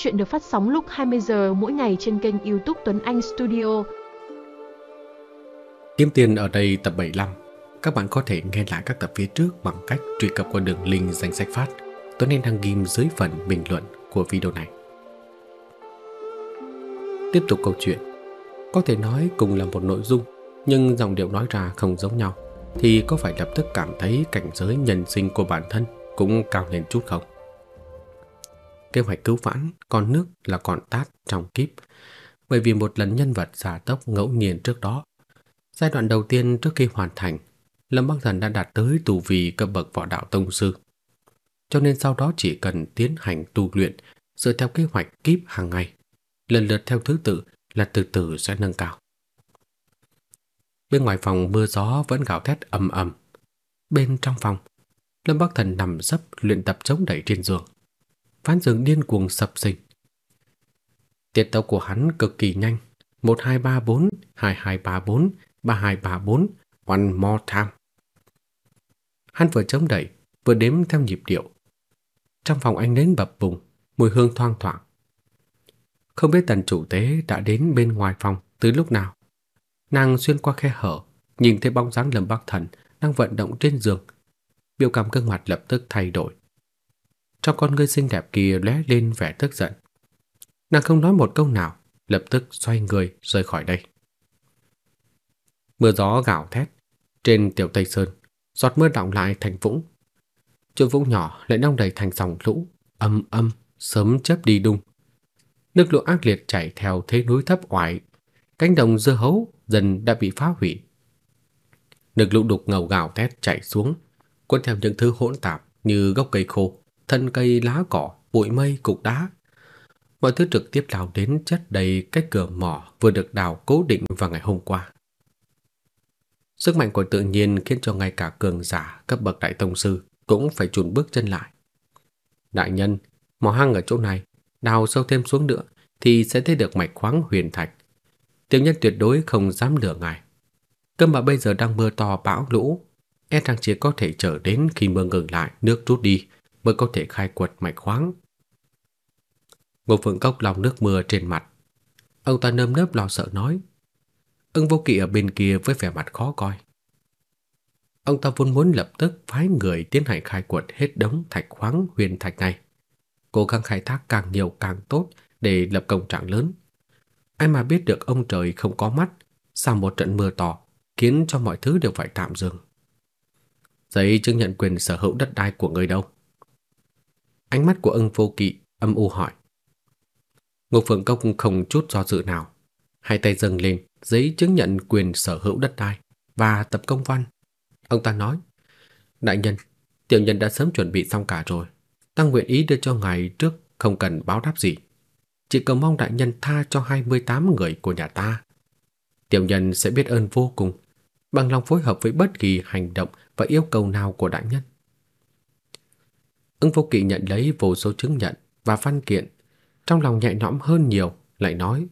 Chuyện được phát sóng lúc 20 giờ mỗi ngày trên kênh YouTube Tuấn Anh Studio. Kiếm tiền ở đây tập 75. Các bạn có thể nghe lại các tập phía trước bằng cách truy cập qua đường link danh sách phát. Tuấn Anh đăng ghim dưới phần bình luận của video này. Tiếp tục câu chuyện. Có thể nói cùng là một nội dung, nhưng dòng điệu nói ra không giống nhau, thì có phải lập tức cảm thấy cảnh giới nhân sinh của bản thân cũng cao lên chút không? Kế hoạch cứu vãn con nước là con tát trong kíp, bởi vì một lần nhân vật giả tốc ngẫu nhiên trước đó. Giai đoạn đầu tiên trước khi hoàn thành, Lâm Bắc Thần đã đạt tới tù vị cấp bậc võ đạo tông sư. Cho nên sau đó chỉ cần tiến hành tu luyện dựa theo kế hoạch kíp hàng ngày, lần lượt theo thứ tự là từ từ sẽ nâng cao. Bên ngoài phòng mưa gió vẫn gào thét ầm ầm. Bên trong phòng, Lâm Bắc Thần nằm sấp luyện tập chống đẩy trên giường. Phán giường điên cuồng sập sình. Tiết tấu của hắn cực kỳ nhanh, 1234, 2234, 3234, one more time. Hắn vừa chống đẩy, vừa đếm theo nhịp điệu. Trong phòng anh nến bập bùng, mùi hương thoang thoảng. Không biết tần chủ tế đã đến bên ngoài phòng từ lúc nào. Nàng xuyên qua khe hở, nhìn thấy bóng dáng Lâm Bắc Thần đang vận động trên giường. Biểu cảm gương mặt lập tức thay đổi. Trong con ngươi xinh đẹp kia lóe lên vẻ tức giận. Nàng không nói một câu nào, lập tức xoay người rời khỏi đây. Mưa gió gào thét, trên tiểu Tây Sơn, giọt mưa đọng lại thành vũng. Chỗ vũng nhỏ lại đông đầy thành dòng lũ, âm âm, sớm chớp đi đung. Nước lũ ác liệt chảy theo thế núi thấp oải, cánh đồng dưa hấu dần đã bị phá hủy. Nước lũ đục ngầu gào thét chảy xuống, cuốn theo những thứ hỗn tạp như gốc cây khô, thân cây lá cỏ, bụi mây, cục đá. Mọi thứ trực tiếp lao đến chất đầy cái cửa mỏ vừa được đào cố định vào ngày hôm qua. Sức mạnh của tự nhiên khiến cho ngay cả cường giả cấp bậc đại tông sư cũng phải chùn bước chân lại. Đại nhân, mỏ hang ở chỗ này, đào sâu thêm xuống nữa thì sẽ thấy được mạch khoáng huyền thạch. Tiểu nhân tuyệt đối không dám lừa ngài. Cơ mà bây giờ đang mưa to bão lũ, e rằng chỉ có thể chờ đến khi mưa ngừng lại, nước rút đi mới có thể khai quật mạch khoáng. Ngô Phượng Cốc lòng nước mưa trên mặt. Ông ta nơm nớp lo sợ nói. Ưng vô kỵ ở bên kia với vẻ mặt khó coi. Ông ta vốn muốn lập tức phái người tiến hành khai quật hết đống thạch khoáng huyền thạch này. Cố gắng khai thác càng nhiều càng tốt để lập công trạng lớn. Ai mà biết được ông trời không có mắt, sau một trận mưa to khiến cho mọi thứ đều phải tạm dừng. Giấy chứng nhận quyền sở hữu đất đai của người đâu? Ánh mắt của ưng vô kỵ âm u hỏi. Ngục Phượng Công không chút do dự nào, hai tay dâng lên giấy chứng nhận quyền sở hữu đất đai và tập công văn. Ông ta nói, đại nhân, tiểu nhân đã sớm chuẩn bị xong cả rồi, ta nguyện ý đưa cho ngài trước không cần báo đáp gì. Chỉ cầu mong đại nhân tha cho 28 người của nhà ta. Tiểu nhân sẽ biết ơn vô cùng, bằng lòng phối hợp với bất kỳ hành động và yêu cầu nào của đại nhân. Ưng Vô Kỵ nhận lấy vô số chứng nhận và văn kiện, trong lòng nhẹ nhõm hơn nhiều, lại nói: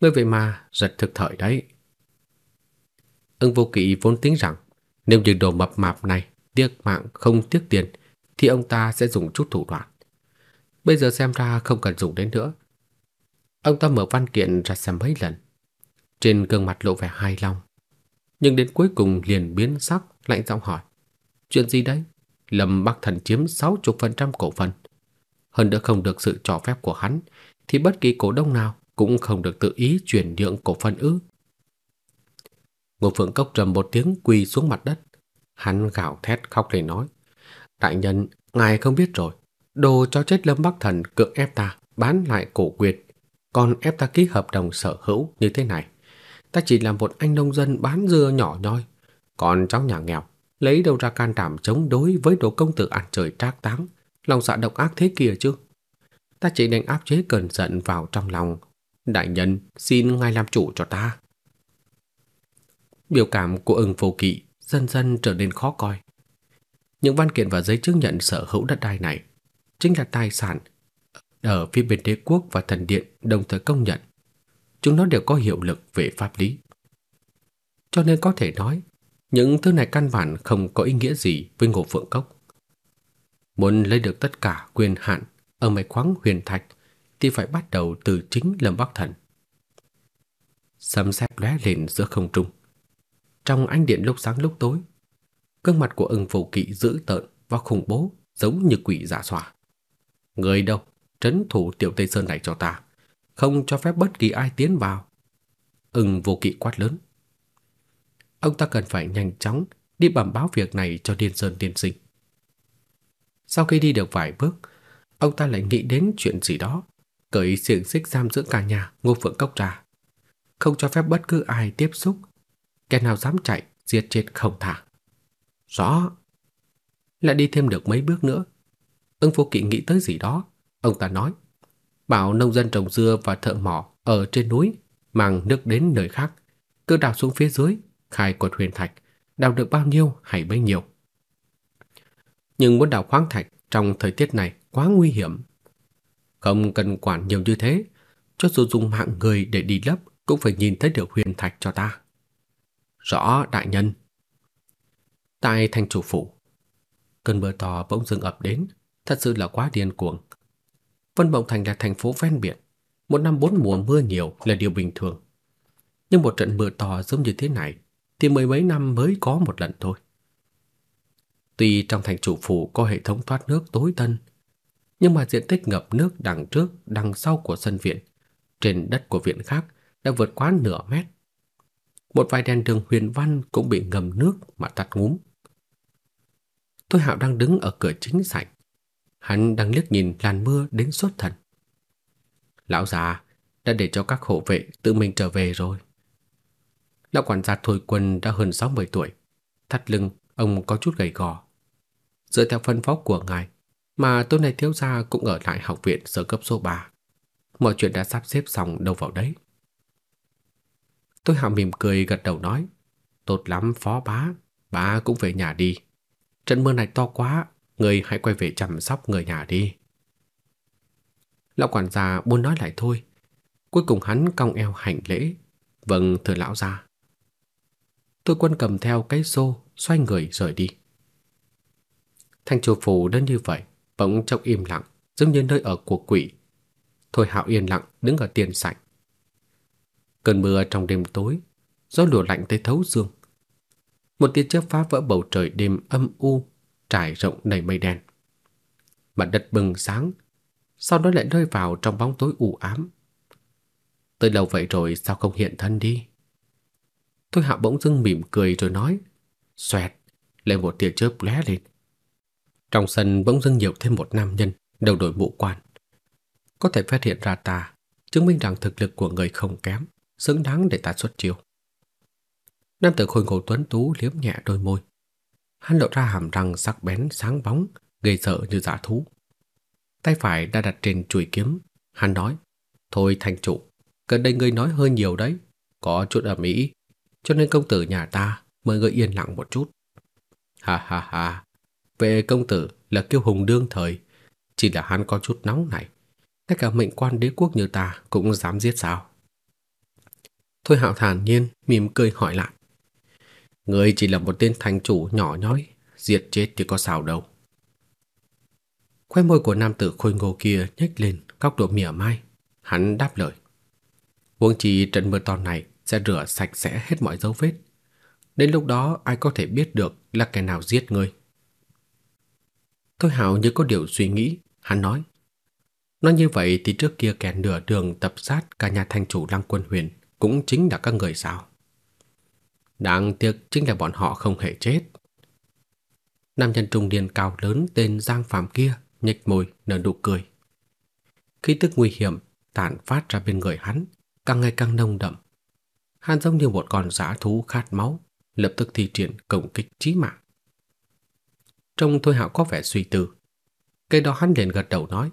"Ngươi vậy mà rất thực thời đấy." Ưng Vô Kỵ vốn tính rằng nếu như đồ mập mạp này tiếc mạng không tiếc tiền thì ông ta sẽ dùng chút thủ đoạn. Bây giờ xem ra không cần dùng đến nữa. Ông ta mở văn kiện ra xem mấy lần. Trên gương mặt lộ vẻ hài lòng, nhưng đến cuối cùng liền biến sắc, lạnh giọng hỏi: "Chuyện gì đấy?" Lâm Bắc Thần chiếm 60% cổ phần. Hơn nữa không được sự cho phép của hắn, thì bất kỳ cổ đông nào cũng không được tự ý chuyển nhượng cổ phần ư. Ngô Phượng Cốc trầm một tiếng quỳ xuống mặt đất. Hắn gào thét khóc lên nói. Đại nhân, ngài không biết rồi. Đồ cho chết Lâm Bắc Thần cưỡng ép ta bán lại cổ quyền. Còn ép ta ký hợp đồng sở hữu như thế này. Ta chỉ là một anh nông dân bán dưa nhỏ nhoi. Còn cháu nhà nghèo lấy đâu ra can đảm chống đối với đồ công tử ăn trời trác táng, lòng dạ độc ác thế kia chứ. Ta chỉ nên áp chế cơn giận vào trong lòng. Đại nhân, xin ngài làm chủ cho ta. Biểu cảm của ưng vô kỵ dần dần trở nên khó coi. Những văn kiện và giấy chứng nhận sở hữu đất đai này chính là tài sản ở phía bên đế quốc và thần điện đồng thời công nhận. Chúng nó đều có hiệu lực về pháp lý. Cho nên có thể nói, những thứ này căn bản không có ý nghĩa gì với Ngô Phượng Cốc. Muốn lấy được tất cả quyền hạn ở mấy khoáng huyền thạch thì phải bắt đầu từ chính Lâm Bắc Thần. Sấm sét lóe lên giữa không trung. Trong ánh điện lúc sáng lúc tối, gương mặt của ưng phù kỵ dữ tợn và khủng bố giống như quỷ dạ xoa. Người đâu, trấn thủ tiểu Tây Sơn này cho ta, không cho phép bất kỳ ai tiến vào. Ưng vô kỵ quát lớn. Ông ta cần phải nhanh chóng đi bẩm báo việc này cho Điên Sơn tiên sinh. Sau khi đi được vài bước, ông ta lại nghĩ đến chuyện gì đó, cởi xiềng xích giam giữ cả nhà Ngô Phượng Cốc ra, không cho phép bất cứ ai tiếp xúc, kẻ nào dám chạy giết chết không tha. Rõ. Lại đi thêm được mấy bước nữa, Ưng Vô Kỵ nghĩ tới gì đó, ông ta nói: "Bảo nông dân trồng dưa và thợ mỏ ở trên núi mang nước đến nơi khác, cứ đào xuống phía dưới, khai quật huyền thạch, đào được bao nhiêu hay bấy nhiêu." Nhưng muốn đào khoáng thạch trong thời tiết này quá nguy hiểm. Không cần quản nhiều như thế, cho dù dùng mạng người để đi lấp cũng phải nhìn thấy được huyền thạch cho ta. Rõ đại nhân. Tại thành chủ phủ, cơn mưa to bỗng dưng ập đến, thật sự là quá điên cuồng. Vân bồng Thành là thành phố ven biển, một năm bốn mùa mưa nhiều là điều bình thường. Nhưng một trận mưa to giống như thế này thì mười mấy năm mới có một lần thôi. Tuy trong thành chủ phủ có hệ thống thoát nước tối tân, nhưng mà diện tích ngập nước đằng trước, đằng sau của sân viện, trên đất của viện khác đã vượt quá nửa mét. Một vài đèn đường huyền văn cũng bị ngầm nước mà tắt ngúm. Tôi Hạo đang đứng ở cửa chính sảnh. Hắn đang liếc nhìn làn mưa đến xuất thần. Lão già đã để cho các hộ vệ tự mình trở về rồi. Lão quản gia Thôi Quân đã hơn 60 tuổi, thắt lưng ông có chút gầy gò. Dựa theo phân phó của ngài, mà tối nay thiếu gia cũng ở lại học viện sở cấp số 3. Mọi chuyện đã sắp xếp xong đâu vào đấy. Tôi hào mỉm cười gật đầu nói, tốt lắm phó bá, bá cũng về nhà đi. Trận mưa này to quá, người hãy quay về chăm sóc người nhà đi. Lão quản gia buôn nói lại thôi, cuối cùng hắn cong eo hành lễ, vâng thưa lão gia. Tôi quân cầm theo cái xô, xoay người rời đi. Thanh chủ phủ đến như vậy, bỗng trong im lặng, giống như nơi ở của quỷ. Thôi Hạo yên lặng đứng ở tiền sảnh. Cơn mưa trong đêm tối, gió lùa lạnh tới thấu xương. Một tia chớp phá vỡ bầu trời đêm âm u, trải rộng đầy mây đen. Mặt đất bừng sáng, sau đó lại rơi vào trong bóng tối u ám. Tới lâu vậy rồi sao không hiện thân đi? Thôi Hạo bỗng dưng mỉm cười rồi nói, xoẹt, lên một tia chớp lóe lên. Trong sân bỗng dưng nhiều thêm một nam nhân, đầu đội mũ quan. Có thể phát hiện ra ta, chứng minh rằng thực lực của người không kém, xứng đáng để ta xuất chiêu. Nam tử khôi ngô tuấn tú liếm nhẹ đôi môi. Hắn lộ ra hàm răng sắc bén sáng bóng, gây sợ như dã thú. Tay phải đã đặt trên chuôi kiếm, hắn nói: "Thôi thành chủ, gần đây ngươi nói hơi nhiều đấy, có chút ở mỹ, cho nên công tử nhà ta mời ngươi yên lặng một chút." Ha ha ha, về công tử là kiêu hùng đương thời, chỉ là hắn có chút nóng này. Ngay cả mệnh quan đế quốc như ta cũng dám giết sao? Thôi hạo thản nhiên, mỉm cười hỏi lại. Người chỉ là một tên thành chủ nhỏ nhói, diệt chết thì có sao đâu. Khoe môi của nam tử khôi ngô kia nhếch lên góc độ mỉa mai. Hắn đáp lời. Quân chi trận mưa to này sẽ rửa sạch sẽ hết mọi dấu vết. Đến lúc đó ai có thể biết được là kẻ nào giết ngươi? Thôi Hạo như có điều suy nghĩ, hắn nói. Nói như vậy thì trước kia kẻ nửa đường tập sát cả nhà thành chủ Lăng Quân Huyền cũng chính là các người sao? Đáng tiếc chính là bọn họ không hề chết. Nam nhân trung niên cao lớn tên Giang Phạm kia nhếch môi nở nụ cười. Khí tức nguy hiểm tản phát ra bên người hắn, càng ngày càng nồng đậm. Hắn giống như một con dã thú khát máu, lập tức thi triển công kích chí mạng. Trông Thôi Hạo có vẻ suy tư. Cái đó hắn liền gật đầu nói.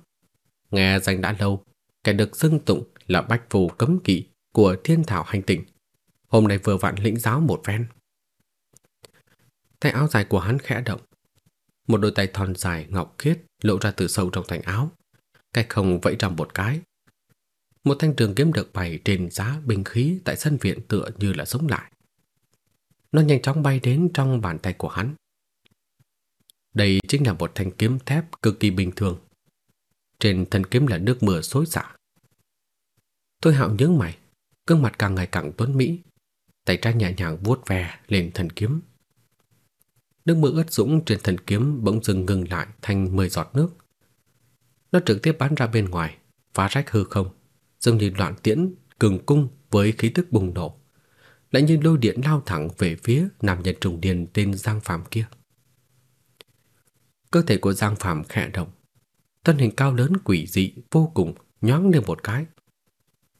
Nghe danh đã lâu, kẻ được xưng tụng là bách phù cấm kỵ của thiên thảo hành tinh. Hôm nay vừa vặn lĩnh giáo một phen. Tay áo dài của hắn khẽ động. Một đôi tay thon dài ngọc khiết lộ ra từ sâu trong thành áo. Cách không vẫy ra một cái. Một thanh trường kiếm được bày trên giá binh khí tại sân viện tựa như là sống lại. Nó nhanh chóng bay đến trong bàn tay của hắn. Đây chính là một thanh kiếm thép cực kỳ bình thường. trên thân kiếm là nước mưa xối xả. Tôi hạo nhớ mày, gương mặt càng ngày càng tuấn mỹ, tay trái nhẹ nhàng vuốt ve lên thân kiếm. Nước mưa ướt dũng trên thân kiếm bỗng dừng ngừng lại thành 10 giọt nước. Nó trực tiếp bắn ra bên ngoài, phá rách hư không, giống như loạn tiễn cường cung với khí tức bùng nổ, lại như lôi điện lao thẳng về phía nam nhân trùng điền tên Giang Phàm kia. Cơ thể của Giang Phàm khẽ động, thân hình cao lớn quỷ dị vô cùng nhoáng lên một cái.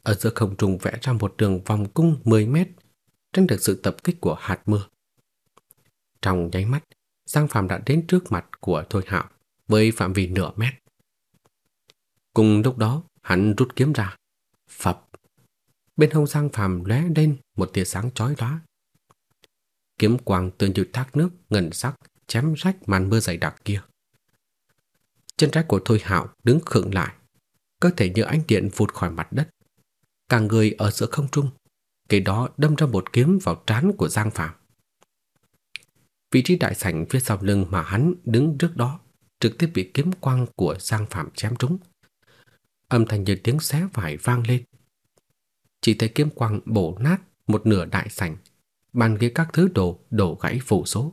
Ở giữa không trung vẽ ra một đường vòng cung 10 mét, tránh được sự tập kích của hạt mưa. Trong nháy mắt, Giang Phàm đã đến trước mặt của Thôi Hạo với phạm vi nửa mét. Cùng lúc đó, hắn rút kiếm ra. Phập. Bên hông Giang Phàm lóe lên một tia sáng chói lóa. Kiếm quang tựa như thác nước ngân sắc chém rách màn mưa dày đặc kia. Chân trái của Thôi Hạo đứng khựng lại, cơ thể như ánh điện vụt khỏi mặt đất. Cả người ở giữa không trung, kế đó đâm ra một kiếm vào trán của Giang Phàm. Vị trí đại sảnh phía sau lưng mà hắn đứng trước đó trực tiếp bị kiếm quang của Giang Phạm chém trúng. Âm thanh như tiếng xé vải vang lên. Chỉ thấy kiếm quang bổ nát một nửa đại sảnh, bàn ghế các thứ đồ đổ gãy phủ số.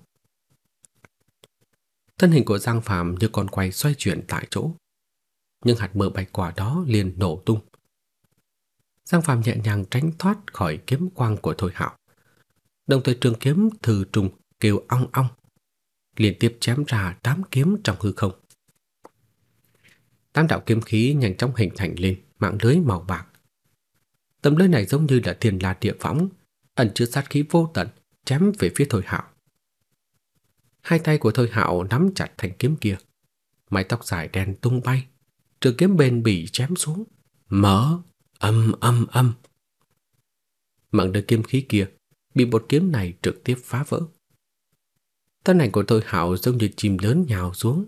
Thân hình của Giang Phạm như con quay xoay chuyển tại chỗ, nhưng hạt mưa bạch quả đó liền nổ tung. Giang Phạm nhẹ nhàng tránh thoát khỏi kiếm quang của Thôi Hạo, đồng thời trường kiếm thử trùng kêu ong ong, liên tiếp chém ra tám kiếm trong hư không. Tám đạo kiếm khí nhanh chóng hình thành lên mạng lưới màu bạc. Tấm lưới này giống như là thiên la địa võng, ẩn chứa sát khí vô tận, chém về phía Thôi Hạo. Hai tay của Thôi Hạo nắm chặt thanh kiếm kia, mái tóc dài đen tung bay, trường kiếm bền bỉ chém xuống, mở, âm âm âm. Mạng lưới kiếm khí kia bị một kiếm này trực tiếp phá vỡ. Thân ảnh của Thôi hạo giống như chim lớn nhào xuống.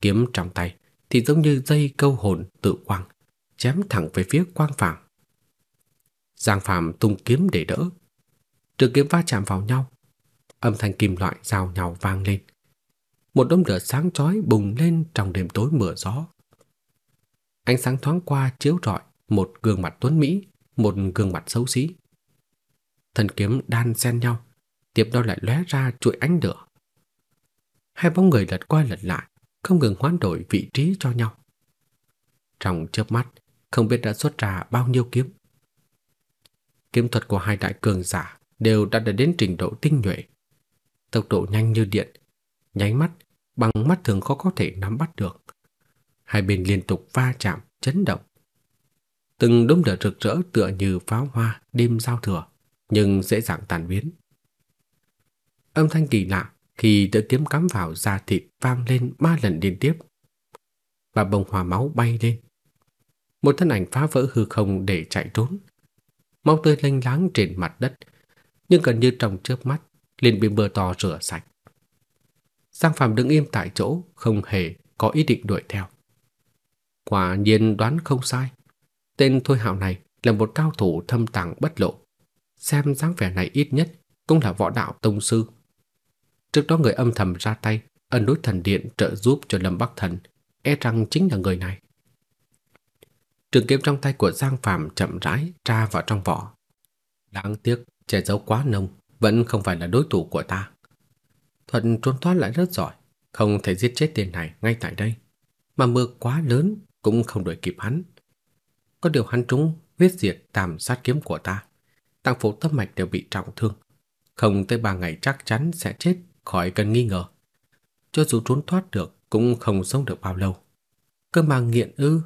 Kiếm trong tay thì giống như dây câu hồn tự quăng chém thẳng về phía quang phàm. Giang phàm tung kiếm để đỡ. Trường kiếm va chạm vào nhau. Âm thanh kim loại giao nhau vang lên. Một đốm lửa sáng chói bùng lên trong đêm tối mưa gió. Ánh sáng thoáng qua chiếu rọi một gương mặt tuấn mỹ, một gương mặt xấu xí. Thần kiếm đan xen nhau, tiếp đó lại lóe ra chuỗi ánh lửa. Hai bóng người lật qua lật lại, không ngừng hoán đổi vị trí cho nhau. Trong chớp mắt, không biết đã xuất ra bao nhiêu kiếm. Kiếm thuật của hai đại cường giả đều đã đến trình độ tinh nhuệ. Tốc độ nhanh như điện, nháy mắt bằng mắt thường khó có thể nắm bắt được. Hai bên liên tục va chạm, chấn động. Từng đốm lửa rực rỡ tựa như pháo hoa đêm giao thừa, nhưng dễ dàng tàn biến. Âm thanh kỳ lạ khi đỡ kiếm cắm vào da thịt vang lên ba lần liên tiếp. Và bông hoa máu bay lên. Một thân ảnh phá vỡ hư không để chạy trốn. Máu tươi lênh láng trên mặt đất, nhưng gần như trong chớp mắt liền bị mưa to rửa sạch. Giang Phạm đứng im tại chỗ, không hề có ý định đuổi theo. Quả nhiên đoán không sai. Tên Thôi Hạo này là một cao thủ thâm tàng bất lộ. Xem dáng vẻ này ít nhất cũng là võ đạo tông sư Trước đó người âm thầm ra tay ân đối thần điện trợ giúp cho Lâm Bắc Thần, e rằng chính là người này. Trường kiếm trong tay của Giang Phàm chậm rãi tra vào trong vỏ. Đáng tiếc, che giấu quá nông, vẫn không phải là đối thủ của ta. Thuận trốn thoát lại rất giỏi, không thể giết chết tên này ngay tại đây, mà mưa quá lớn cũng không đuổi kịp hắn. Có điều hắn trúng huyết diệt tàm sát kiếm của ta, tăng phủ tâm mạch đều bị trọng thương, không tới ba ngày chắc chắn sẽ chết khỏi cần nghi ngờ. Cho dù trốn thoát được cũng không sống được bao lâu. Cơ mà nghiện ư,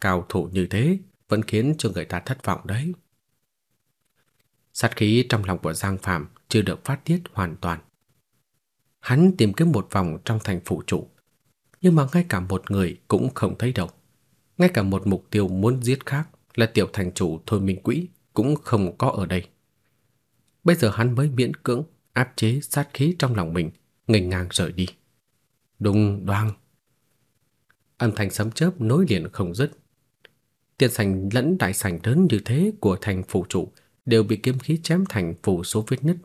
cao thủ như thế vẫn khiến cho người ta thất vọng đấy. Sát khí trong lòng của Giang Phạm chưa được phát tiết hoàn toàn. Hắn tìm kiếm một vòng trong thành phủ trụ, nhưng mà ngay cả một người cũng không thấy đâu. Ngay cả một mục tiêu muốn giết khác là tiểu thành chủ Thôi Minh Quỹ cũng không có ở đây. Bây giờ hắn mới miễn cưỡng áp chế sát khí trong lòng mình, nghênh ngang rời đi. Đùng đoang. Âm thanh sấm chớp nối liền không dứt. Tiền sảnh lẫn đại sảnh lớn như thế của thành phủ trụ đều bị kiếm khí chém thành phủ số vết nứt.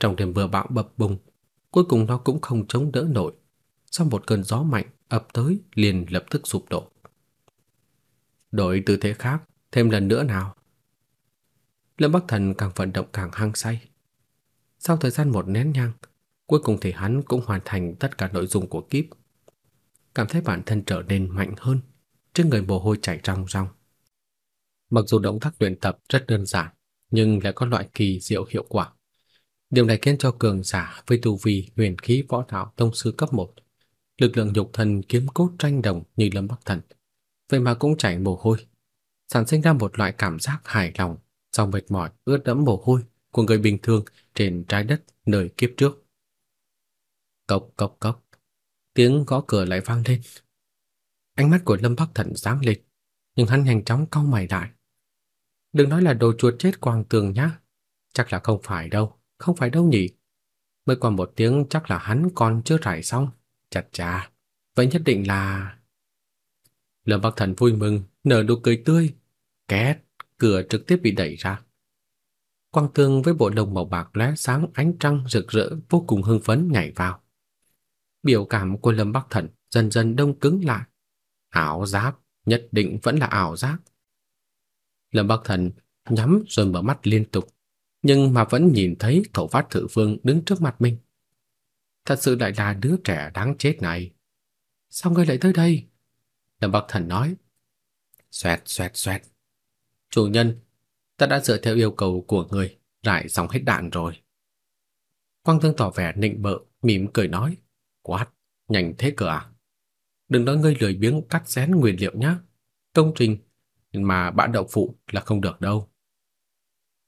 Trong đêm vừa bão bập bùng, cuối cùng nó cũng không chống đỡ nổi. Sau một cơn gió mạnh ập tới liền lập tức sụp đổ. Đổi tư thế khác, thêm lần nữa nào. Lâm Bắc Thần càng vận động càng hăng say. Sau thời gian một nén nhang, cuối cùng thì hắn cũng hoàn thành tất cả nội dung của kiếp. Cảm thấy bản thân trở nên mạnh hơn, trên người mồ hôi chảy ròng ròng. Mặc dù động tác luyện tập rất đơn giản, nhưng lại có loại kỳ diệu hiệu quả. Điều này khiến cho cường giả với tu vi huyền khí võ đạo tông sư cấp 1, lực lượng nhục thân kiếm cốt tranh đồng như Lâm Bắc Thần, vậy mà cũng chảy mồ hôi, sản sinh ra một loại cảm giác hài lòng sau mệt mỏi ướt đẫm mồ hôi của người bình thường trên trái đất nơi kiếp trước. cộc cộc cộc tiếng gõ cửa lại vang lên. Ánh mắt của Lâm Bắc Thần sáng lên, nhưng hắn nhanh chóng cau mày lại. Đừng nói là đồ chuột chết quàng tường nhá, chắc là không phải đâu, không phải đâu nhỉ. Mới qua một tiếng chắc là hắn còn chưa rải xong, chặt chà, vậy nhất định là Lâm Bắc Thần vui mừng, nở nụ cười tươi. Két, cửa trực tiếp bị đẩy ra. Quang Tương với bộ lông màu bạc lóe sáng ánh trăng rực rỡ vô cùng hưng phấn nhảy vào. Biểu cảm của Lâm Bắc Thần dần dần đông cứng lại. Ảo giác, nhất định vẫn là ảo giác. Lâm Bắc Thần nhắm rồi mở mắt liên tục, nhưng mà vẫn nhìn thấy Thổ Phát Thử Vương đứng trước mặt mình. Thật sự lại là đứa trẻ đáng chết này. Sao ngươi lại tới đây? Lâm Bắc Thần nói. Xoẹt xoẹt xoẹt. Chủ nhân, ta đã dựa theo yêu cầu của người, rải xong hết đạn rồi. Quang Thương tỏ vẻ nịnh bợ, mỉm cười nói. Quát, nhanh thế cơ à? Đừng nói ngươi lười biếng cắt xén nguyên liệu nhá. Công trình mà bạn đậu phụ là không được đâu.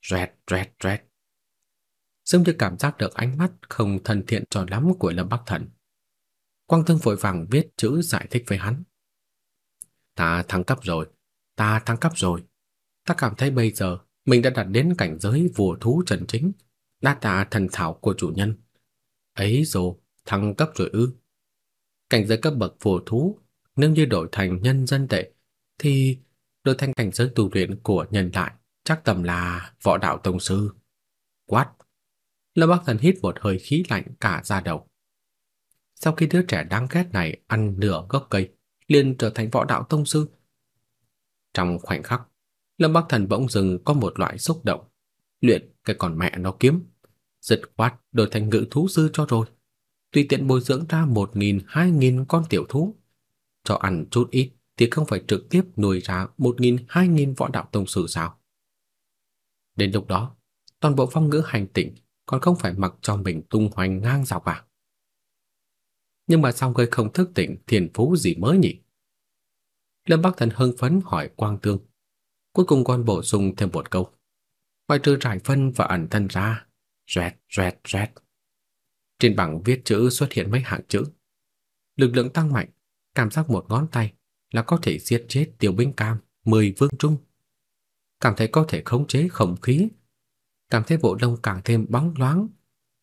Rẹt, rẹt, rẹt. dường như cảm giác được ánh mắt không thân thiện cho lắm của Lâm Bắc Thần. Quang Thương vội vàng viết chữ giải thích với hắn. Ta thăng cấp rồi, ta thăng cấp rồi. Ta cảm thấy bây giờ mình đã đạt đến cảnh giới vua thú trần chính, đa tạ thần thảo của chủ nhân. Ấy rồi, thăng cấp rồi ư? Cảnh giới cấp bậc vua thú, nếu như đổi thành nhân dân tệ thì đổi thành cảnh giới tu luyện của nhân đại chắc tầm là võ đạo tông sư. Quát. Lâm Bắc Thần hít một hơi khí lạnh cả da đầu. Sau khi đứa trẻ đáng ghét này ăn nửa gốc cây, liền trở thành võ đạo tông sư. Trong khoảnh khắc, Lâm Bắc Thần bỗng dưng có một loại xúc động, luyện cái còn mẹ nó kiếm, giật khoát đổi thành ngự thú sư cho rồi. Tùy tiện bồi dưỡng ra một nghìn, hai nghìn con tiểu thú, cho ăn chút ít thì không phải trực tiếp nuôi ra một nghìn, hai nghìn võ đạo tông sư sao? Đến lúc đó, toàn bộ phong ngữ hành tỉnh còn không phải mặc cho mình tung hoành ngang dọc à? nhưng mà sao ngươi không thức tỉnh thiền phú gì mới nhỉ? Lâm Bắc Thần hưng phấn hỏi Quang Tương. Cuối cùng còn bổ sung thêm một câu. Ngoài trừ trải phân và ẩn thân ra, rẹt rẹt rẹt. Trên bảng viết chữ xuất hiện mấy hàng chữ. Lực lượng tăng mạnh, cảm giác một ngón tay là có thể giết chết tiểu binh cam 10 vương trung. Cảm thấy có thể khống chế không khí, cảm thấy bộ lông càng thêm bóng loáng,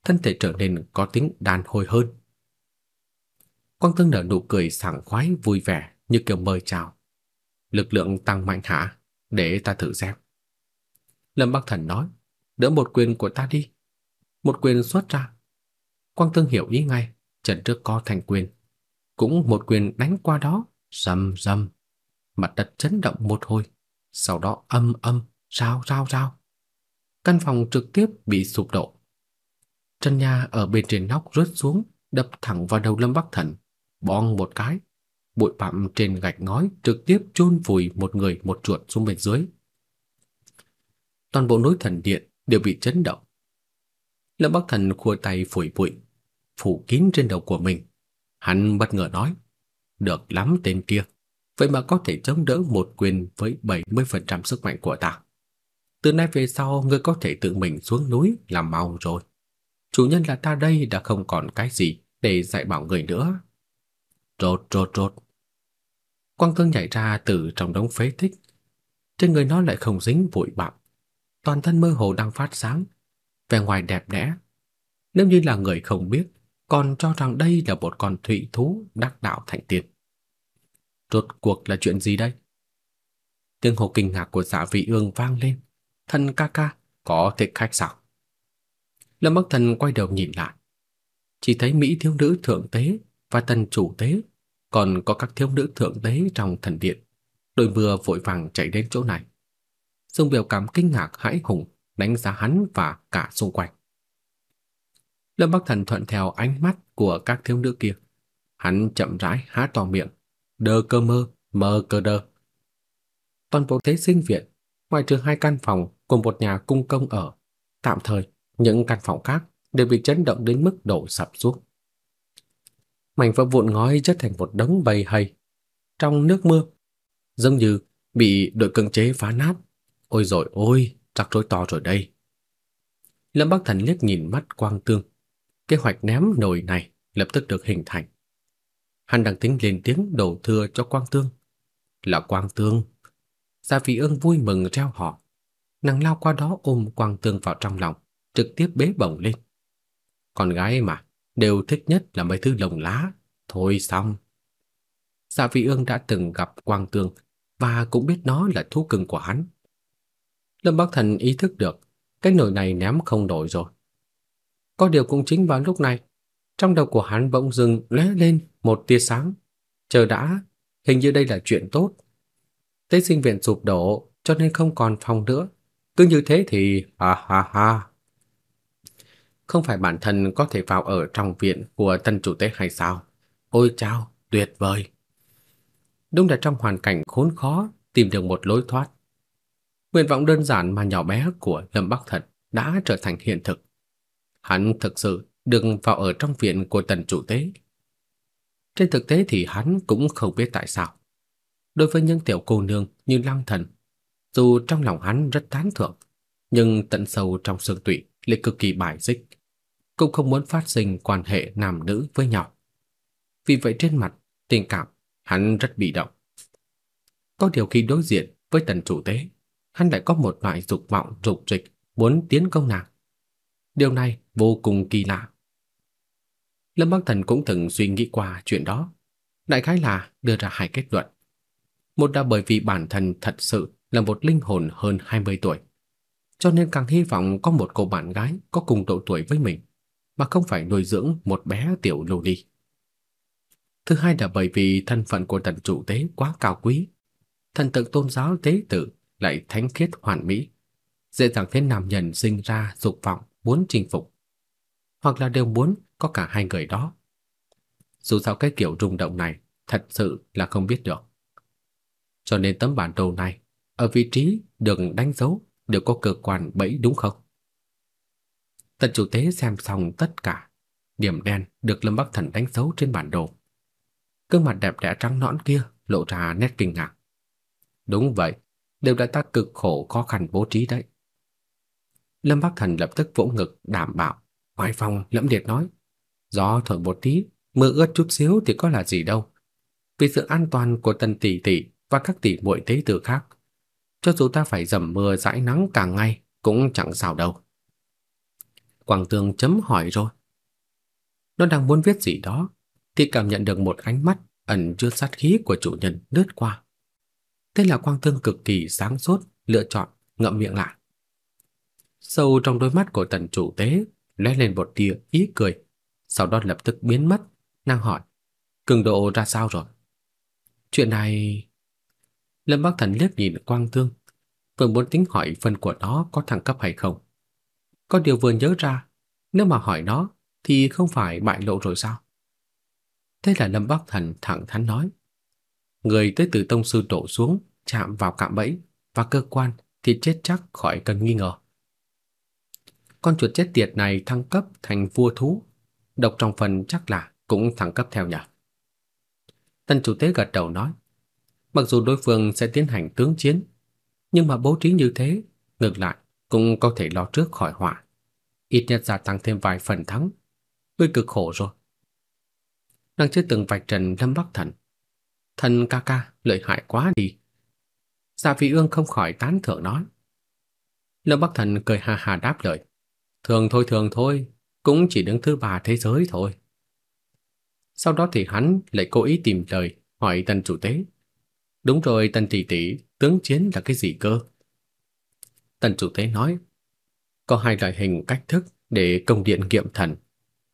thân thể trở nên có tính đàn hồi hơn. Quang Tương nở nụ cười sảng khoái vui vẻ như kiểu mời chào. Lực lượng tăng mạnh hả? Để ta thử xem. Lâm Bắc Thần nói, đỡ một quyền của ta đi. Một quyền xuất ra. Quang Tương hiểu ý ngay, trận trước có thành quyền. Cũng một quyền đánh qua đó, rầm rầm. Mặt đất chấn động một hồi, sau đó âm âm, rao rao rao. Căn phòng trực tiếp bị sụp đổ. Trần nhà ở bên trên nóc rớt xuống, đập thẳng vào đầu Lâm Bắc Thần bong một cái, bụi bặm trên gạch ngói trực tiếp chôn vùi một người một chuột xuống bên dưới. Toàn bộ núi thần điện đều bị chấn động. Lâm Bắc Thần khua tay phủi bụi, phủ kín trên đầu của mình. Hắn bất ngờ nói, được lắm tên kia, vậy mà có thể chống đỡ một quyền với 70% sức mạnh của ta. Từ nay về sau ngươi có thể tự mình xuống núi làm mau rồi. Chủ nhân là ta đây đã không còn cái gì để dạy bảo người nữa. Rột rột rột. Quang thương nhảy ra từ trong đống phế tích. Trên người nó lại không dính bụi bặm, toàn thân mơ hồ đang phát sáng, vẻ ngoài đẹp đẽ. Nếu như là người không biết, còn cho rằng đây là một con thủy thú đắc đạo thành tiên. Rốt cuộc là chuyện gì đây? Tiếng hô kinh ngạc của Dạ Vị Ương vang lên. Thần ca ca, có thích khách sao? Lâm Bắc Thần quay đầu nhìn lại, chỉ thấy mỹ thiếu nữ thượng tế và tần chủ tế còn có các thiếu nữ thượng đế trong thần điện. Đội mưa vội vàng chạy đến chỗ này. Dương biểu cảm kinh ngạc hãi hùng đánh giá hắn và cả xung quanh. Lâm Bắc Thần thuận theo ánh mắt của các thiếu nữ kia. Hắn chậm rãi há to miệng, đơ cơ mơ, mơ cơ đơ. Toàn bộ thế sinh viện, ngoài trừ hai căn phòng cùng một nhà cung công ở, tạm thời những căn phòng khác đều bị chấn động đến mức đổ sập xuống. Mảnh vỡ vụn ngói chất thành một đống bầy hầy trong nước mưa, giống như bị đội cưỡng chế phá nát. Ôi rồi ôi, rắc rối to rồi đây. Lâm Bắc Thần liếc nhìn mắt Quang Tương, kế hoạch ném nồi này lập tức được hình thành. Hắn đang tính lên tiếng đổ thừa cho Quang Tương. Là Quang Tương. Gia Vị Ương vui mừng reo hò. Nàng lao qua đó ôm Quang Tương vào trong lòng, trực tiếp bế bổng lên. Con gái mà, đều thích nhất là mấy thứ lồng lá. Thôi xong. Dạ Vị Ương đã từng gặp Quang Tường và cũng biết nó là thú cưng của hắn. Lâm Bắc Thần ý thức được cái nồi này ném không nổi rồi. Có điều cũng chính vào lúc này, trong đầu của hắn bỗng dưng lóe lên một tia sáng. Chờ đã, hình như đây là chuyện tốt. Tế sinh viện sụp đổ cho nên không còn phòng nữa. Cứ như thế thì ha ha ha. Không phải bản thân có thể vào ở trong viện của tân chủ tế hay sao? Ôi chao, tuyệt vời. Đúng là trong hoàn cảnh khốn khó tìm được một lối thoát. Nguyện vọng đơn giản mà nhỏ bé của Lâm Bắc Thật đã trở thành hiện thực. Hắn thực sự được vào ở trong viện của tần chủ tế. Trên thực tế thì hắn cũng không biết tại sao. Đối với những tiểu cô nương như Lăng Thần, dù trong lòng hắn rất tán thưởng, nhưng tận sâu trong xương tủy lại cực kỳ bài xích, cũng không muốn phát sinh quan hệ nam nữ với nhau. Vì vậy trên mặt tình cảm hắn rất bị động. Có điều khi đối diện với tần chủ tế, hắn lại có một loại dục vọng dục dịch muốn tiến công nàng. Điều này vô cùng kỳ lạ. Lâm Bắc Thần cũng từng suy nghĩ qua chuyện đó. Đại khái là đưa ra hai kết luận. Một là bởi vì bản thân thật sự là một linh hồn hơn 20 tuổi, cho nên càng hy vọng có một cô bạn gái có cùng độ tuổi với mình, mà không phải nuôi dưỡng một bé tiểu lưu ly. Thứ hai là bởi vì thân phận của thần chủ tế quá cao quý, thần tượng tôn giáo tế tử lại thánh khiết hoàn mỹ, dễ dàng khiến nam nhân sinh ra dục vọng muốn chinh phục, hoặc là đều muốn có cả hai người đó. Dù sao cái kiểu rung động này thật sự là không biết được. Cho nên tấm bản đồ này ở vị trí được đánh dấu đều có cơ quan bẫy đúng không? Tần chủ tế xem xong tất cả, điểm đen được Lâm Bắc Thần đánh dấu trên bản đồ. Gương mặt đẹp đẽ trắng nõn kia lộ ra nét kinh ngạc. Đúng vậy, đều đã ta cực khổ khó khăn bố trí đấy. Lâm Bắc Thần lập tức vỗ ngực đảm bảo, ngoài phòng lẫm liệt nói: "Gió thổi một tí, mưa ướt chút xíu thì có là gì đâu. Vì sự an toàn của Tần tỷ tỷ và các tỷ muội tế tử khác, cho dù ta phải dầm mưa dãi nắng cả ngày cũng chẳng sao đâu." Quang Tường chấm hỏi rồi. Nó đang muốn viết gì đó thì cảm nhận được một ánh mắt ẩn chứa sát khí của chủ nhân lướt qua. Thế là Quang Tương cực kỳ sáng suốt, lựa chọn ngậm miệng lại. Sâu trong đôi mắt của tần chủ tế lóe lên một tia ý cười, sau đó lập tức biến mất, nàng hỏi: "Cường độ ra sao rồi?" Chuyện này Lâm Bắc Thần liếc nhìn Quang Tương, vừa muốn tính hỏi phần của nó có thăng cấp hay không. Có điều vừa nhớ ra, nếu mà hỏi nó thì không phải bại lộ rồi sao? Thế là Lâm Bắc Thần thẳng thắn nói: Người tới từ tông sư đổ xuống, chạm vào cạm bẫy và cơ quan thì chết chắc khỏi cần nghi ngờ. Con chuột chết tiệt này thăng cấp thành vua thú, độc trong phần chắc là cũng thăng cấp theo nhỉ. Tân chủ tế gật đầu nói, mặc dù đối phương sẽ tiến hành tướng chiến, nhưng mà bố trí như thế, ngược lại cũng có thể lo trước khỏi họa. Ít nhất gia tăng thêm vài phần thắng, ngươi cực khổ rồi. Nàng chưa từng vạch trần Lâm Bắc Thần, Thần ca ca lợi hại quá đi. Dạ Vị Ương không khỏi tán thưởng nói. Lâm Bắc Thần cười ha ha đáp lời. Thường thôi thường thôi, cũng chỉ đứng thứ ba thế giới thôi. Sau đó thì hắn lại cố ý tìm lời hỏi tần chủ tế. Đúng rồi tần tỷ tỷ, tướng chiến là cái gì cơ? Tần chủ tế nói, có hai loại hình cách thức để công điện nghiệm thần,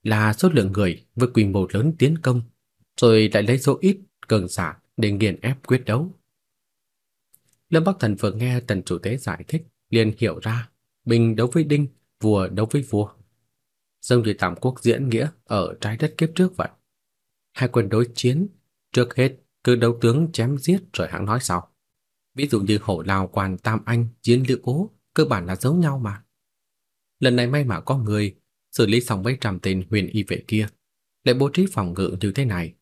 là số lượng người với quy mô lớn tiến công, rồi lại lấy số ít cường giả để nghiền ép quyết đấu. Lâm Bắc Thần vừa nghe tần chủ tế giải thích, liền hiểu ra, bình đấu với đinh, vua đấu với vua. Giống như tam quốc diễn nghĩa ở trái đất kiếp trước vậy. Hai quân đối chiến, trước hết cứ đấu tướng chém giết rồi hãng nói sau. Ví dụ như hộ lao quan tam anh chiến lữ Cố, cơ bản là giống nhau mà. Lần này may mà có người xử lý xong mấy trăm tên huyền y vệ kia, lại bố trí phòng ngự như thế này.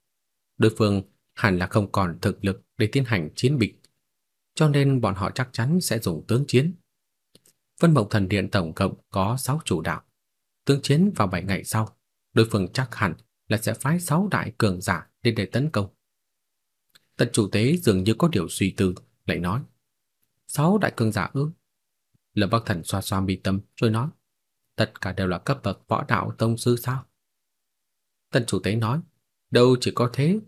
Đối phương hẳn là không còn thực lực để tiến hành chiến bịch, cho nên bọn họ chắc chắn sẽ dùng tướng chiến. Vân Mộng Thần Điện tổng cộng có 6 chủ đạo. Tướng chiến vào 7 ngày sau, đối phương chắc hẳn là sẽ phái 6 đại cường giả đến để tấn công. Tần chủ tế dường như có điều suy tư, lại nói: sáu đại cường giả ư?" Lâm Bắc Thần xoa xoa mi tâm rồi nói: "Tất cả đều là cấp bậc võ đạo tông sư sao?" Tần chủ tế nói: "Đâu chỉ có thế,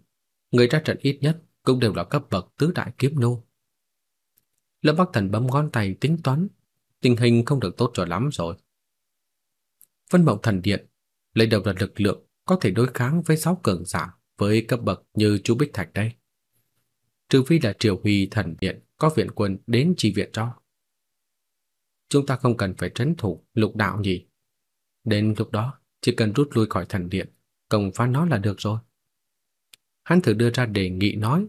người ra trận ít nhất cũng đều là cấp bậc tứ đại kiếm nô." Lâm Bắc Thần bấm ngón tay tính toán, tình hình không được tốt cho lắm rồi. Vân Mộng Thần Điện lấy đầu là lực lượng có thể đối kháng với sáu cường giả với cấp bậc như chú Bích Thạch đây. Trừ phi là Triều Huy Thần Điện có viện quân đến chi viện cho. Chúng ta không cần phải trấn thủ lục đạo gì Đến lúc đó, chỉ cần rút lui khỏi thần điện, công phá nó là được rồi. Hắn thử đưa ra đề nghị nói,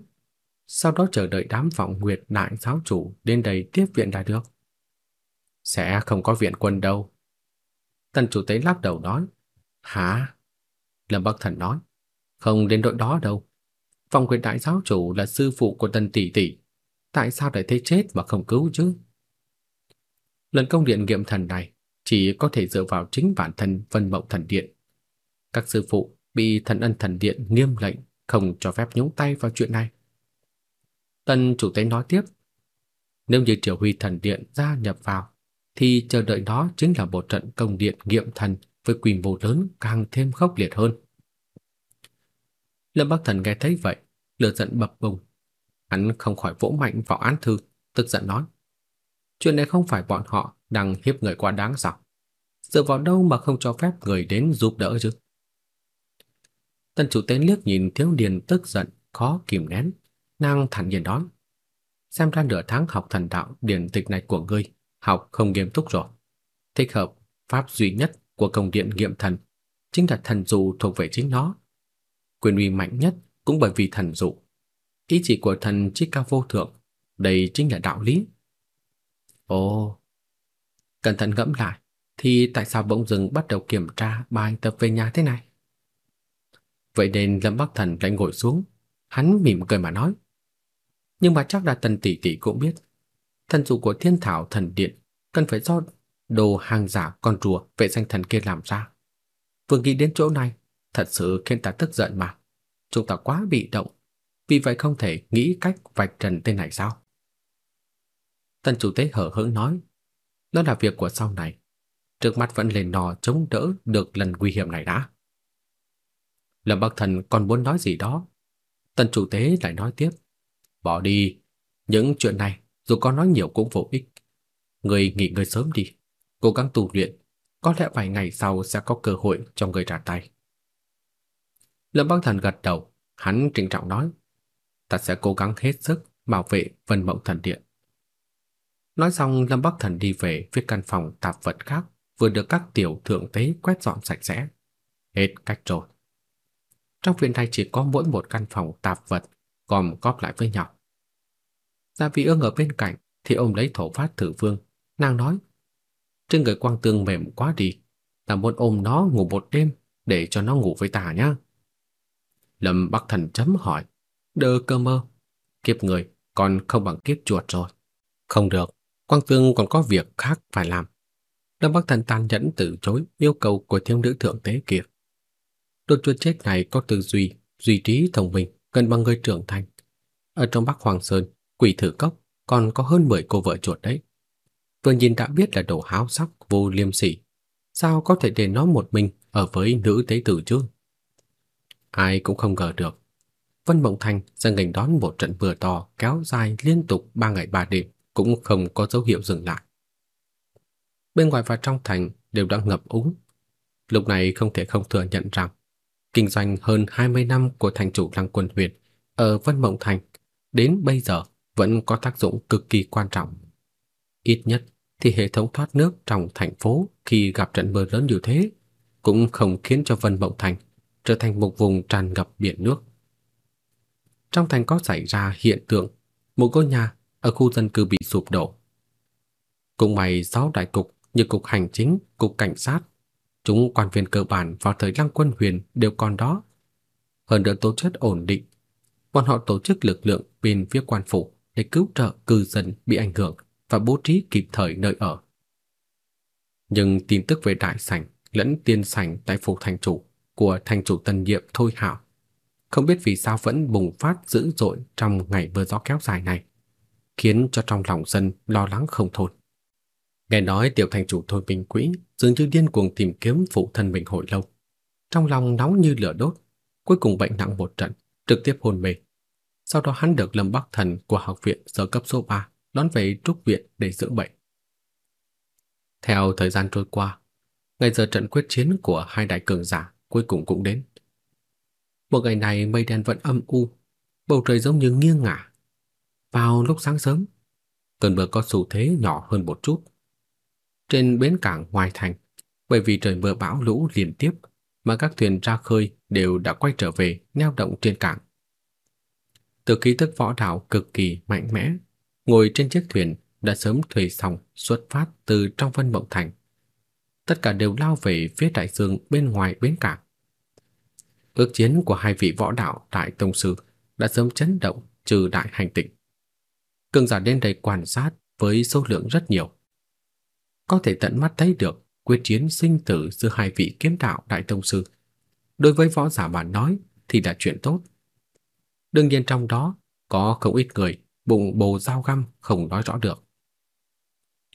sau đó chờ đợi đám vọng nguyệt đại giáo chủ đến đây tiếp viện là được. Sẽ không có viện quân đâu. Tần chủ tế lắc đầu nói, hả? Lâm Bắc Thần nói, không đến đội đó đâu phong quyền đại giáo chủ là sư phụ của tần tỷ tỷ, tại sao lại thấy chết mà không cứu chứ? Lần công điện nghiệm thần này chỉ có thể dựa vào chính bản thân Vân Mộng Thần Điện. Các sư phụ bị Thần Ân Thần Điện nghiêm lệnh không cho phép nhúng tay vào chuyện này. Tân chủ tế nói tiếp, nếu như Triều Huy Thần Điện gia nhập vào, thì chờ đợi đó chính là một trận công điện nghiệm thần với quy mô lớn càng thêm khốc liệt hơn. Lâm Bắc Thần nghe thấy vậy, lửa giận bập bùng. Hắn không khỏi vỗ mạnh vào án thư, tức giận nói: "Chuyện này không phải bọn họ đang hiếp người quá đáng sao? Dựa vào đâu mà không cho phép người đến giúp đỡ chứ?" Tân chủ Tên liếc nhìn thiếu niên tức giận, khó kìm nén, nàng thản nhiên nói: "Xem ra nửa tháng học thần đạo điển tịch này của ngươi, học không nghiêm túc rồi. Thích hợp pháp duy nhất của công điện nghiệm thần chính là thần dù thuộc về chính nó. Quyền uy mạnh nhất cũng bởi vì thần dụ. Ý chỉ của thần chí cao vô thượng, đây chính là đạo lý. Ồ, cẩn thận ngẫm lại, thì tại sao bỗng dưng bắt đầu kiểm tra bài tập về nhà thế này? Vậy nên Lâm Bắc Thần lại ngồi xuống, hắn mỉm cười mà nói. Nhưng mà chắc là Tần tỷ tỷ cũng biết, thần dụ của Thiên Thảo Thần Điện cần phải do đồ hàng giả con rùa vệ danh thần kia làm ra. Vừa nghĩ đến chỗ này, thật sự khiến ta tức giận mà. Chúng ta quá bị động, vì vậy không thể nghĩ cách vạch trần tên này sao? Tân chủ tế hở hững nói, đó là việc của sau này, trước mắt vẫn lên nò chống đỡ được lần nguy hiểm này đã. Lâm Bắc Thần còn muốn nói gì đó, Tân chủ tế lại nói tiếp, bỏ đi, những chuyện này dù có nói nhiều cũng vô ích. Người nghỉ ngơi sớm đi, cố gắng tu luyện, có lẽ vài ngày sau sẽ có cơ hội cho người trả tay. Lâm Bắc Thần gật đầu, hắn trịnh trọng nói, ta sẽ cố gắng hết sức bảo vệ Vân Mộng Thần Điện. Nói xong Lâm Bắc Thần đi về phía căn phòng tạp vật khác vừa được các tiểu thượng tế quét dọn sạch sẽ. Hết cách rồi. Trong viện này chỉ có mỗi một căn phòng tạp vật gom góp lại với nhau. Gia Vị Ương ở bên cạnh thì ôm lấy thổ phát thử vương, nàng nói: "Trên người Quang Tương mềm quá đi, ta muốn ôm nó ngủ một đêm để cho nó ngủ với ta nhá." Lâm Bắc Thần chấm hỏi: "Đơ cơ mơ, kiếp người còn không bằng kiếp chuột rồi." "Không được, Quang Tương còn có việc khác phải làm." Lâm Bắc Thần tàn nhẫn từ chối yêu cầu của thiếu nữ thượng tế kia. Đột chuột chết này có tư duy, duy trí thông minh gần bằng người trưởng thành. Ở trong Bắc Hoàng Sơn, quỷ thử cốc còn có hơn 10 cô vợ chuột đấy. Vừa nhìn đã biết là đồ háo sắc vô liêm sỉ, sao có thể để nó một mình ở với nữ tế tử chứ? Ai cũng không ngờ được. Vân Mộng Thành sẽ nghênh đón một trận mưa to kéo dài liên tục 3 ngày 3 đêm, cũng không có dấu hiệu dừng lại. Bên ngoài và trong thành đều đã ngập úng. Lúc này không thể không thừa nhận rằng, kinh doanh hơn 20 năm của thành chủ Lăng Quân Huyền ở Vân Mộng Thành đến bây giờ vẫn có tác dụng cực kỳ quan trọng. Ít nhất thì hệ thống thoát nước trong thành phố khi gặp trận mưa lớn như thế cũng không khiến cho Vân Mộng Thành trở thành một vùng tràn ngập biển nước. Trong thành có xảy ra hiện tượng một ngôi nhà ở khu dân cư bị sụp đổ. cùng may sáu đại cục như cục hành chính, cục cảnh sát, chúng quan viên cơ bản vào thời Lăng Quân Huyền đều còn đó. Hơn nữa tố chất ổn định, bọn họ tổ chức lực lượng bên phía quan phủ để cứu trợ cư dân bị ảnh hưởng và bố trí kịp thời nơi ở. Nhưng tin tức về đại sảnh lẫn tiên sảnh tại phủ thành chủ của thành chủ tân nhiệm Thôi Hạo không biết vì sao vẫn bùng phát dữ dội trong ngày mưa gió kéo dài này, khiến cho trong lòng dân lo lắng không thôi. Nghe nói tiểu thành chủ Thôi Bình Quỹ dường như điên cuồng tìm kiếm phụ thân mình hồi lâu, trong lòng nóng như lửa đốt, cuối cùng bệnh nặng một trận, trực tiếp hôn mê. Sau đó hắn được Lâm Bắc Thần của học viện sở cấp số 3 đón về trúc viện để dưỡng bệnh. Theo thời gian trôi qua, ngày giờ trận quyết chiến của hai đại cường giả cuối cùng cũng đến. Một ngày này mây đen vẫn âm u, bầu trời giống như nghiêng ngả. Vào lúc sáng sớm, cơn mưa có xu thế nhỏ hơn một chút. Trên bến cảng ngoài thành, bởi vì trời mưa bão lũ liên tiếp mà các thuyền ra khơi đều đã quay trở về neo động trên cảng. Từ khí tức võ đạo cực kỳ mạnh mẽ, ngồi trên chiếc thuyền đã sớm thuê xong xuất phát từ trong Vân Mộng Thành. Tất cả đều lao về phía đại dương bên ngoài bến cảng. Ước chiến của hai vị võ đạo đại tông sư đã sớm chấn động trừ đại hành tinh. Cường giả đến đây quan sát với số lượng rất nhiều. Có thể tận mắt thấy được quyết chiến sinh tử giữa hai vị kiếm đạo đại tông sư. Đối với võ giả mà nói thì là chuyện tốt. Đương nhiên trong đó có không ít người bụng bồ dao găm không nói rõ được.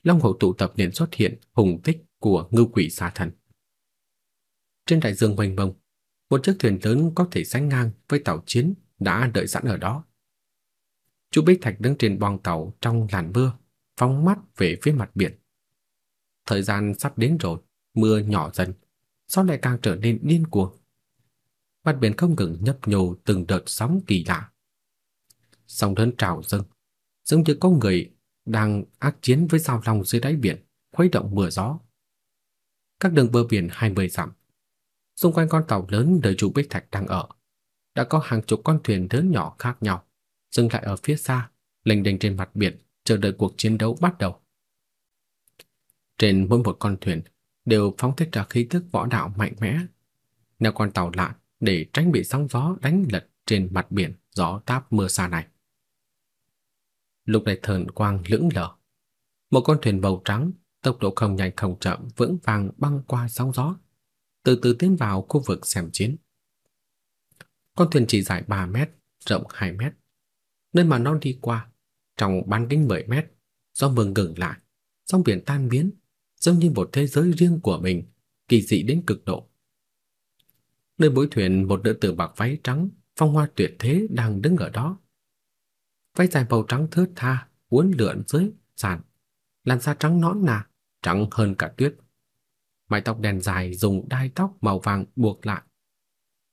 Long hậu tụ tập liền xuất hiện hùng tích của ngư quỷ xà thần. Trên đại dương mênh mông, một chiếc thuyền lớn có thể sánh ngang với tàu chiến đã đợi sẵn ở đó. Chu Bích Thạch đứng trên boong tàu trong làn mưa, phóng mắt về phía mặt biển. Thời gian sắp đến rồi, mưa nhỏ dần, sau lại càng trở nên điên cuồng. Mặt biển không ngừng nhấp nhô từng đợt sóng kỳ lạ. Sóng lớn trào dâng, giống như có người đang ác chiến với sao long dưới đáy biển, khuấy động mưa gió. Các đường bờ biển hai mươi dặm, xung quanh con tàu lớn nơi chủ Bích Thạch đang ở, đã có hàng chục con thuyền lớn nhỏ khác nhau dừng lại ở phía xa, lênh đênh trên mặt biển, chờ đợi cuộc chiến đấu bắt đầu. Trên mỗi một con thuyền đều phóng thích ra khí tức võ đạo mạnh mẽ. Neo con tàu lại để tránh bị sóng gió đánh lật trên mặt biển gió táp mưa xa này. Lúc này thần quang lững lờ, một con thuyền màu trắng, tốc độ không nhanh không chậm, vững vàng băng qua sóng gió, từ từ tiến vào khu vực xem chiến. Con thuyền chỉ dài 3 mét, rộng 2 mét. Nơi mà nó đi qua, trong bán kính 10 mét, do mường ngừng lại, sóng biển tan biến, giống như một thế giới riêng của mình, kỳ dị đến cực độ. Nơi bối thuyền một nữ tử mặc váy trắng, phong hoa tuyệt thế đang đứng ở đó. Váy dài màu trắng thướt tha, uốn lượn dưới sàn, làn da trắng nõn nà, trắng hơn cả tuyết. Mái tóc đen dài dùng đai tóc màu vàng buộc lại.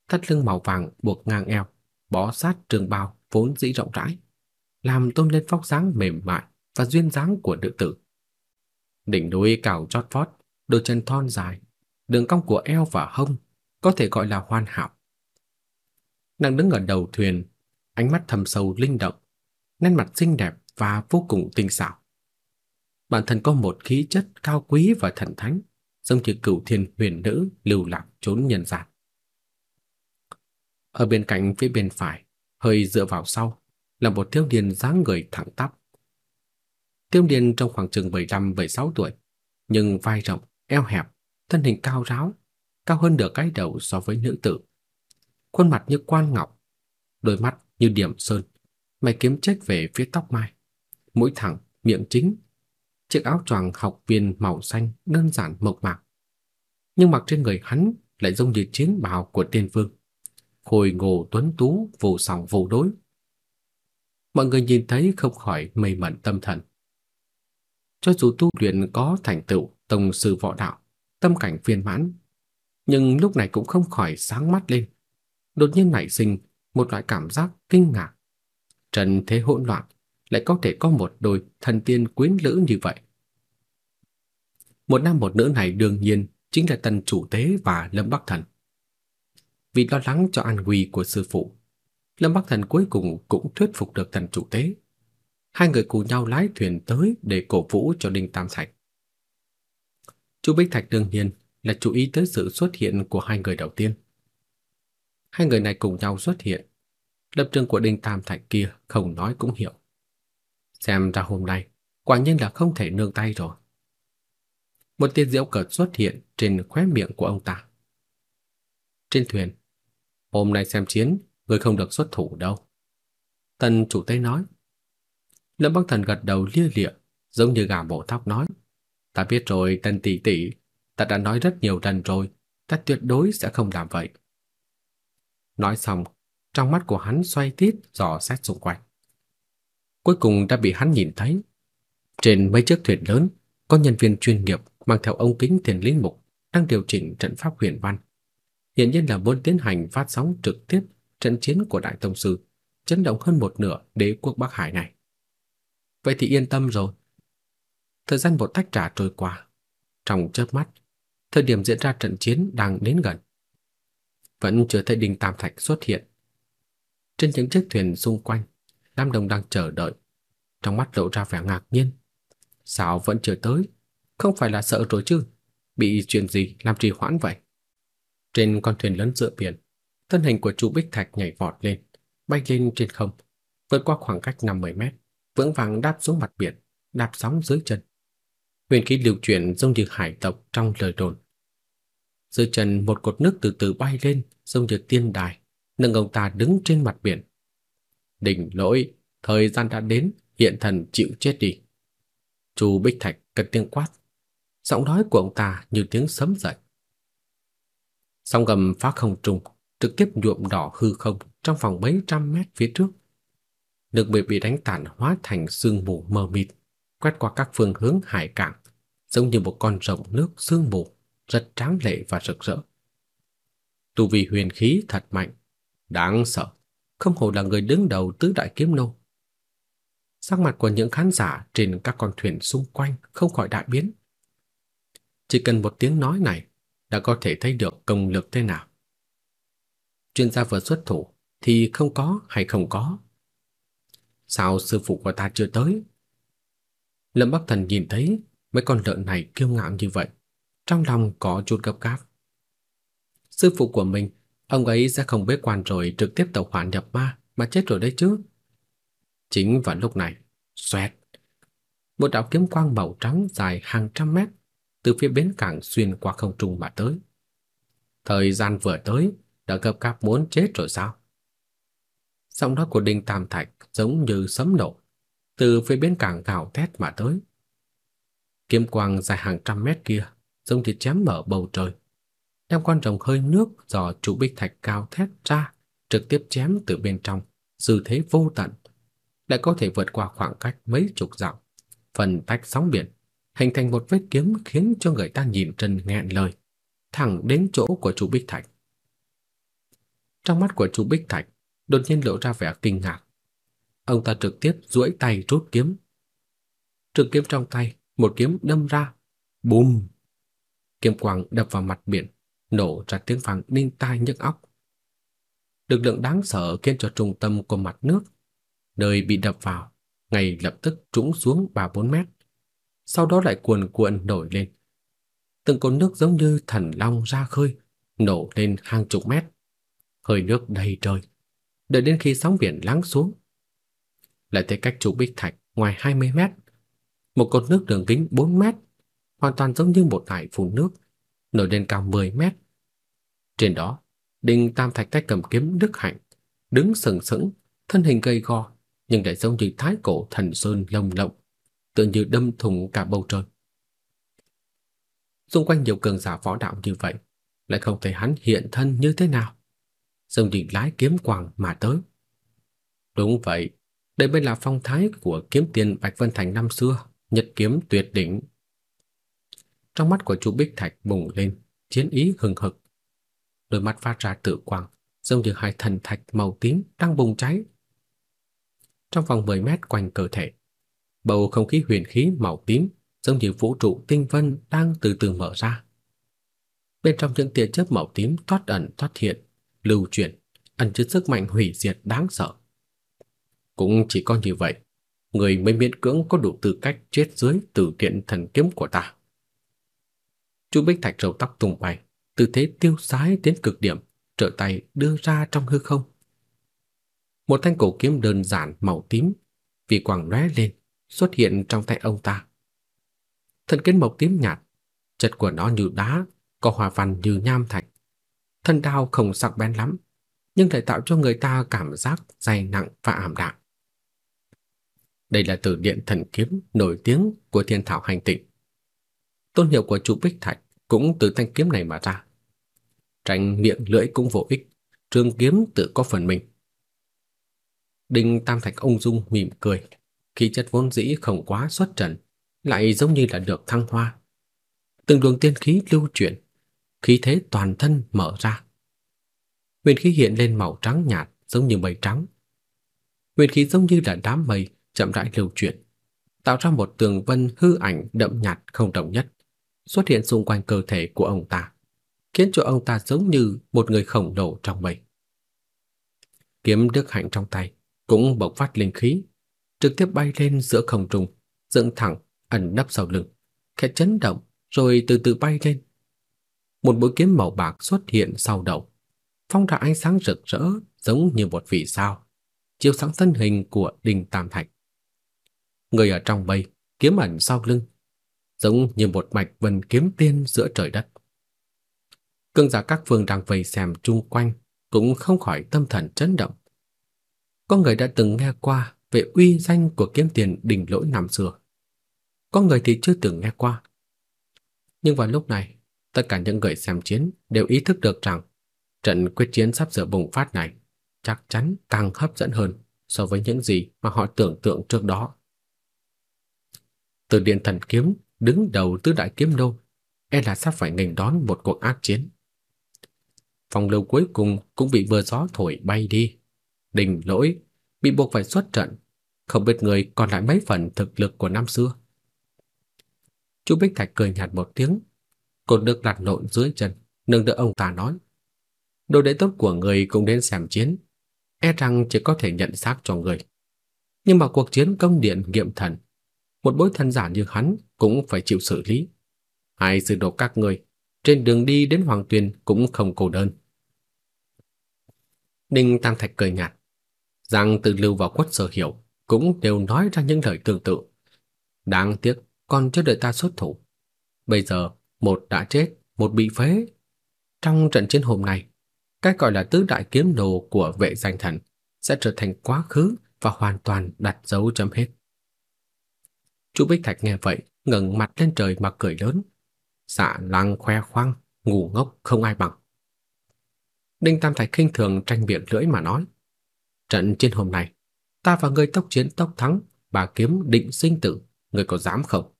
Thắt lưng màu vàng buộc ngang eo, bó sát trường bào vốn dĩ rộng rãi, làm tôn lên vóc dáng mềm mại và duyên dáng của nữ tử. Đỉnh núi cao chót vót, đôi chân thon dài, đường cong của eo và hông có thể gọi là hoàn hảo. Nàng đứng ở đầu thuyền, ánh mắt thầm sâu linh động, nét mặt xinh đẹp và vô cùng tinh xảo. Bản thân có một khí chất cao quý và thần thánh, giống như cửu thiên huyền nữ lưu lạc trốn nhân gian. Ở bên cạnh phía bên phải, hơi dựa vào sau, là một thiếu niên dáng người thẳng tắp. Thiếu niên trong khoảng chừng 75-76 tuổi, nhưng vai rộng, eo hẹp, thân hình cao ráo, cao hơn nửa cái đầu so với nữ tử. Khuôn mặt như quan ngọc, đôi mắt như điểm sơn, mày kiếm chết về phía tóc mai, mũi thẳng, miệng chính. Chiếc áo choàng học viên màu xanh đơn giản mộc mạc, nhưng mặc trên người hắn lại giống như chiến bào của tiên vương. Khôi ngô tuấn tú, vô song vô đối. Mọi người nhìn thấy không khỏi mây mẩn tâm thần. Cho dù tu luyện có thành tựu tông sư võ đạo, tâm cảnh viên mãn, nhưng lúc này cũng không khỏi sáng mắt lên. Đột nhiên nảy sinh một loại cảm giác kinh ngạc. Trần thế hỗn loạn, lại có thể có một đôi thần tiên quyến lữ như vậy. Một nam một nữ này đương nhiên chính là tần chủ tế và Lâm Bắc Thần. Vì lo lắng cho an nguy của sư phụ, Lâm Bắc Thần cuối cùng cũng thuyết phục được tần chủ tế. Hai người cùng nhau lái thuyền tới để cổ vũ cho Đinh Tam Thạch. Chu Bích Thạch đương nhiên là chú ý tới sự xuất hiện của hai người đầu tiên. Hai người này cùng nhau xuất hiện, lập trường của Đinh Tam Thạch kia không nói cũng hiểu. Xem ra hôm nay quả nhiên là không thể nương tay rồi. Một tia diễu cợt xuất hiện trên khóe miệng của ông ta. Trên thuyền, hôm nay xem chiến, người không được xuất thủ đâu. Tần chủ tế nói. Lâm Bắc Thần gật đầu lia lịa, giống như gà bổ tóc nói. Ta biết rồi, Tần tỷ tỷ, ta đã nói rất nhiều lần rồi, ta tuyệt đối sẽ không làm vậy. Nói xong, trong mắt của hắn xoay tít dò xét xung quanh. Cuối cùng đã bị hắn nhìn thấy. Trên mấy chiếc thuyền lớn, có nhân viên chuyên nghiệp mang theo ống kính tiền linh mục đang điều chỉnh trận pháp huyền văn. Hiện nhiên là muốn tiến hành phát sóng trực tiếp trận chiến của Đại Tông Sư, chấn động hơn một nửa đế quốc Bắc Hải này. Vậy thì yên tâm rồi. Thời gian một tách trà trôi qua. Trong chớp mắt, thời điểm diễn ra trận chiến đang đến gần. Vẫn chưa thấy Đinh Tam Thạch xuất hiện. Trên những chiếc thuyền xung quanh, Lam Đồng đang chờ đợi, trong mắt lộ ra vẻ ngạc nhiên. Sao vẫn chưa tới? Không phải là sợ rồi chứ? Bị chuyện gì làm trì hoãn vậy? Trên con thuyền lớn giữa biển, thân hình của Chu Bích Thạch nhảy vọt lên, bay lên trên không, vượt qua khoảng cách 50 mét, vững vàng đáp xuống mặt biển, đạp sóng dưới chân. Huyền khí lưu chuyển giống như hải tộc trong lời đồn. Dưới chân một cột nước từ từ bay lên, giống như tiên đài, nâng ông ta đứng trên mặt biển. Đỉnh lỗi, thời gian đã đến, hiện thần chịu chết đi. Chu Bích Thạch cất tiếng quát. Giọng nói của ông ta như tiếng sấm dậy. Sóng gầm phá không trùng, trực tiếp nhuộm đỏ hư không trong vòng mấy trăm mét phía trước. Nước biển bị đánh tàn hóa thành sương mù mờ mịt, quét qua các phương hướng hải cảng, giống như một con rồng nước sương mù, rất tráng lệ và rực rỡ. Tu vi huyền khí thật mạnh, đáng sợ, không hổ là người đứng đầu tứ đại kiếm nô. Sắc mặt của những khán giả trên các con thuyền xung quanh không khỏi đại biến. Chỉ cần một tiếng nói này đã có thể thấy được công lực thế nào. Chuyên gia vừa xuất thủ thì không có hay không có. Sao sư phụ của ta chưa tới? Lâm Bắc Thần nhìn thấy mấy con lợn này kiêu ngạo như vậy, trong lòng có chút gấp gáp. Sư phụ của mình, ông ấy sẽ không bế quan rồi trực tiếp tẩu hỏa nhập ma mà chết rồi đấy chứ. Chính vào lúc này, xoẹt, một đạo kiếm quang màu trắng dài hàng trăm mét từ phía bến cảng xuyên qua không trung mà tới. Thời gian vừa tới, đã gấp gáp muốn chết rồi sao? Giọng nói của Đinh Tam Thạch giống như sấm nổ, từ phía bến cảng gào thét mà tới. Kiếm quang dài hàng trăm mét kia, giống như chém mở bầu trời, đem con rồng hơi nước do trụ bích thạch cao thét ra, trực tiếp chém từ bên trong, dư thế vô tận, lại có thể vượt qua khoảng cách mấy chục dặm, phần tách sóng biển, hình thành một vết kiếm khiến cho người ta nhìn trần nghẹn lời, thẳng đến chỗ của chú Bích Thạch. Trong mắt của chú Bích Thạch đột nhiên lộ ra vẻ kinh ngạc. Ông ta trực tiếp duỗi tay rút kiếm. Trực kiếm trong tay, một kiếm đâm ra, bùm. Kiếm quang đập vào mặt biển, nổ ra tiếng vang đinh tai nhức óc. Lực lượng đáng sợ khiến cho trung tâm của mặt nước, nơi bị đập vào, ngay lập tức trũng xuống 3-4 mét sau đó lại cuồn cuộn nổi lên. Từng cột nước giống như thần long ra khơi, nổ lên hàng chục mét. Hơi nước đầy trời, đợi đến khi sóng biển lắng xuống. Lại thấy cách trụ bích thạch ngoài 20 mét, một cột nước đường kính 4 mét, hoàn toàn giống như một hải phun nước, nổi lên cao 10 mét. Trên đó, Đinh Tam Thạch tay cầm kiếm đức hạnh, đứng sừng sững, thân hình gầy gò, nhưng lại giống như thái cổ thần sơn lồng lộng, tựa như đâm thủng cả bầu trời. Xung quanh nhiều cường giả võ đạo như vậy, lại không thấy hắn hiện thân như thế nào. Dòng định lái kiếm quang mà tới. Đúng vậy, đây mới là phong thái của kiếm tiền Bạch Vân Thành năm xưa, nhật kiếm tuyệt đỉnh. Trong mắt của Chu Bích Thạch bùng lên, chiến ý hừng hực. Đôi mắt phát ra tự quang, giống như hai thần thạch màu tím đang bùng cháy. Trong vòng 10 mét quanh cơ thể, bầu không khí huyền khí màu tím giống như vũ trụ tinh vân đang từ từ mở ra. Bên trong những tia chớp màu tím thoát ẩn thoát hiện, lưu chuyển, ẩn chứa sức mạnh hủy diệt đáng sợ. Cũng chỉ có như vậy, người mới miễn cưỡng có đủ tư cách chết dưới tử kiện thần kiếm của ta. Chu Bích Thạch râu tóc tung bay, tư thế tiêu sái đến cực điểm, trợ tay đưa ra trong hư không. Một thanh cổ kiếm đơn giản màu tím, vì quang lóe lên, xuất hiện trong tay ông ta. Thân kiếm màu tím nhạt, chất của nó như đá, có hoa văn như nham thạch. Thân đao không sắc bén lắm, nhưng lại tạo cho người ta cảm giác dày nặng và ảm đạm. Đây là từ điện thần kiếm nổi tiếng của thiên thảo hành tịnh. Tôn hiệu của chủ Bích Thạch cũng từ thanh kiếm này mà ra. Tranh miệng lưỡi cũng vô ích, trường kiếm tự có phần mình. Đinh Tam Thạch ung dung mỉm cười, khí chất vốn dĩ không quá xuất trần, lại giống như là được thăng hoa. Từng luồng tiên khí lưu chuyển, khí thế toàn thân mở ra. nguyên khí hiện lên màu trắng nhạt giống như mây trắng. Nguyên khí giống như là đám mây chậm rãi lưu chuyển, tạo ra một tường vân hư ảnh đậm nhạt không đồng nhất, xuất hiện xung quanh cơ thể của ông ta, khiến cho ông ta giống như một người khổng lồ trong mây. Kiếm đức hạnh trong tay cũng bộc phát linh khí, trực tiếp bay lên giữa không trung, dựng thẳng, ẩn nấp sau lưng, khẽ chấn động rồi từ từ bay lên. Một mũi kiếm màu bạc xuất hiện sau đầu, phóng ra ánh sáng rực rỡ giống như một vì sao, chiếu sáng thân hình của Đinh Tam Thạch. Người ở trong bay kiếm ẩn sau lưng, giống như một mạch vân kiếm tiên giữa trời đất. Cương giả các phương đang vây xem chung quanh cũng không khỏi tâm thần chấn động. Có người đã từng nghe qua về uy danh của kiếm tiền đỉnh lỗi năm xưa. Có người thì chưa từng nghe qua. Nhưng vào lúc này, tất cả những người xem chiến đều ý thức được rằng trận quyết chiến sắp sửa bùng phát này chắc chắn càng hấp dẫn hơn so với những gì mà họ tưởng tượng trước đó. Từ điện thần kiếm đứng đầu tứ đại kiếm đô, e là sắp phải nghênh đón một cuộc ác chiến. Phòng lưu cuối cùng cũng bị vừa gió thổi bay đi. Đình lỗi bị buộc phải xuất trận, không biết người còn lại mấy phần thực lực của năm xưa. Chu Bích Thạch cười nhạt một tiếng, cột được lật lộn dưới chân, nâng đỡ ông ta nói: "Đồ đệ tốt của người cũng đến xem chiến, e rằng chỉ có thể nhận xác cho người. Nhưng mà cuộc chiến công điện nghiệm thần, một bối thân giả như hắn cũng phải chịu xử lý. Hai sư đồ các người trên đường đi đến Hoàng Tuyền cũng không cô đơn." Đinh Tam Thạch cười nhạt, Giang Từ Lưu và Quất Sở Hiểu cũng đều nói ra những lời tương tự. Đáng tiếc còn chưa đợi ta xuất thủ. Bây giờ, một đã chết, một bị phế. Trong trận chiến hôm nay, cái gọi là tứ đại kiếm đồ của vệ danh thần sẽ trở thành quá khứ và hoàn toàn đặt dấu chấm hết. Chu Bích Thạch nghe vậy, ngẩng mặt lên trời mà cười lớn. xạ lăng khoe khoang, ngu ngốc không ai bằng. Đinh Tam Thạch khinh thường tranh biện lưỡi mà nói. Trận chiến hôm nay, ta và ngươi tốc chiến tốc thắng, bà kiếm định sinh tử, ngươi có dám không?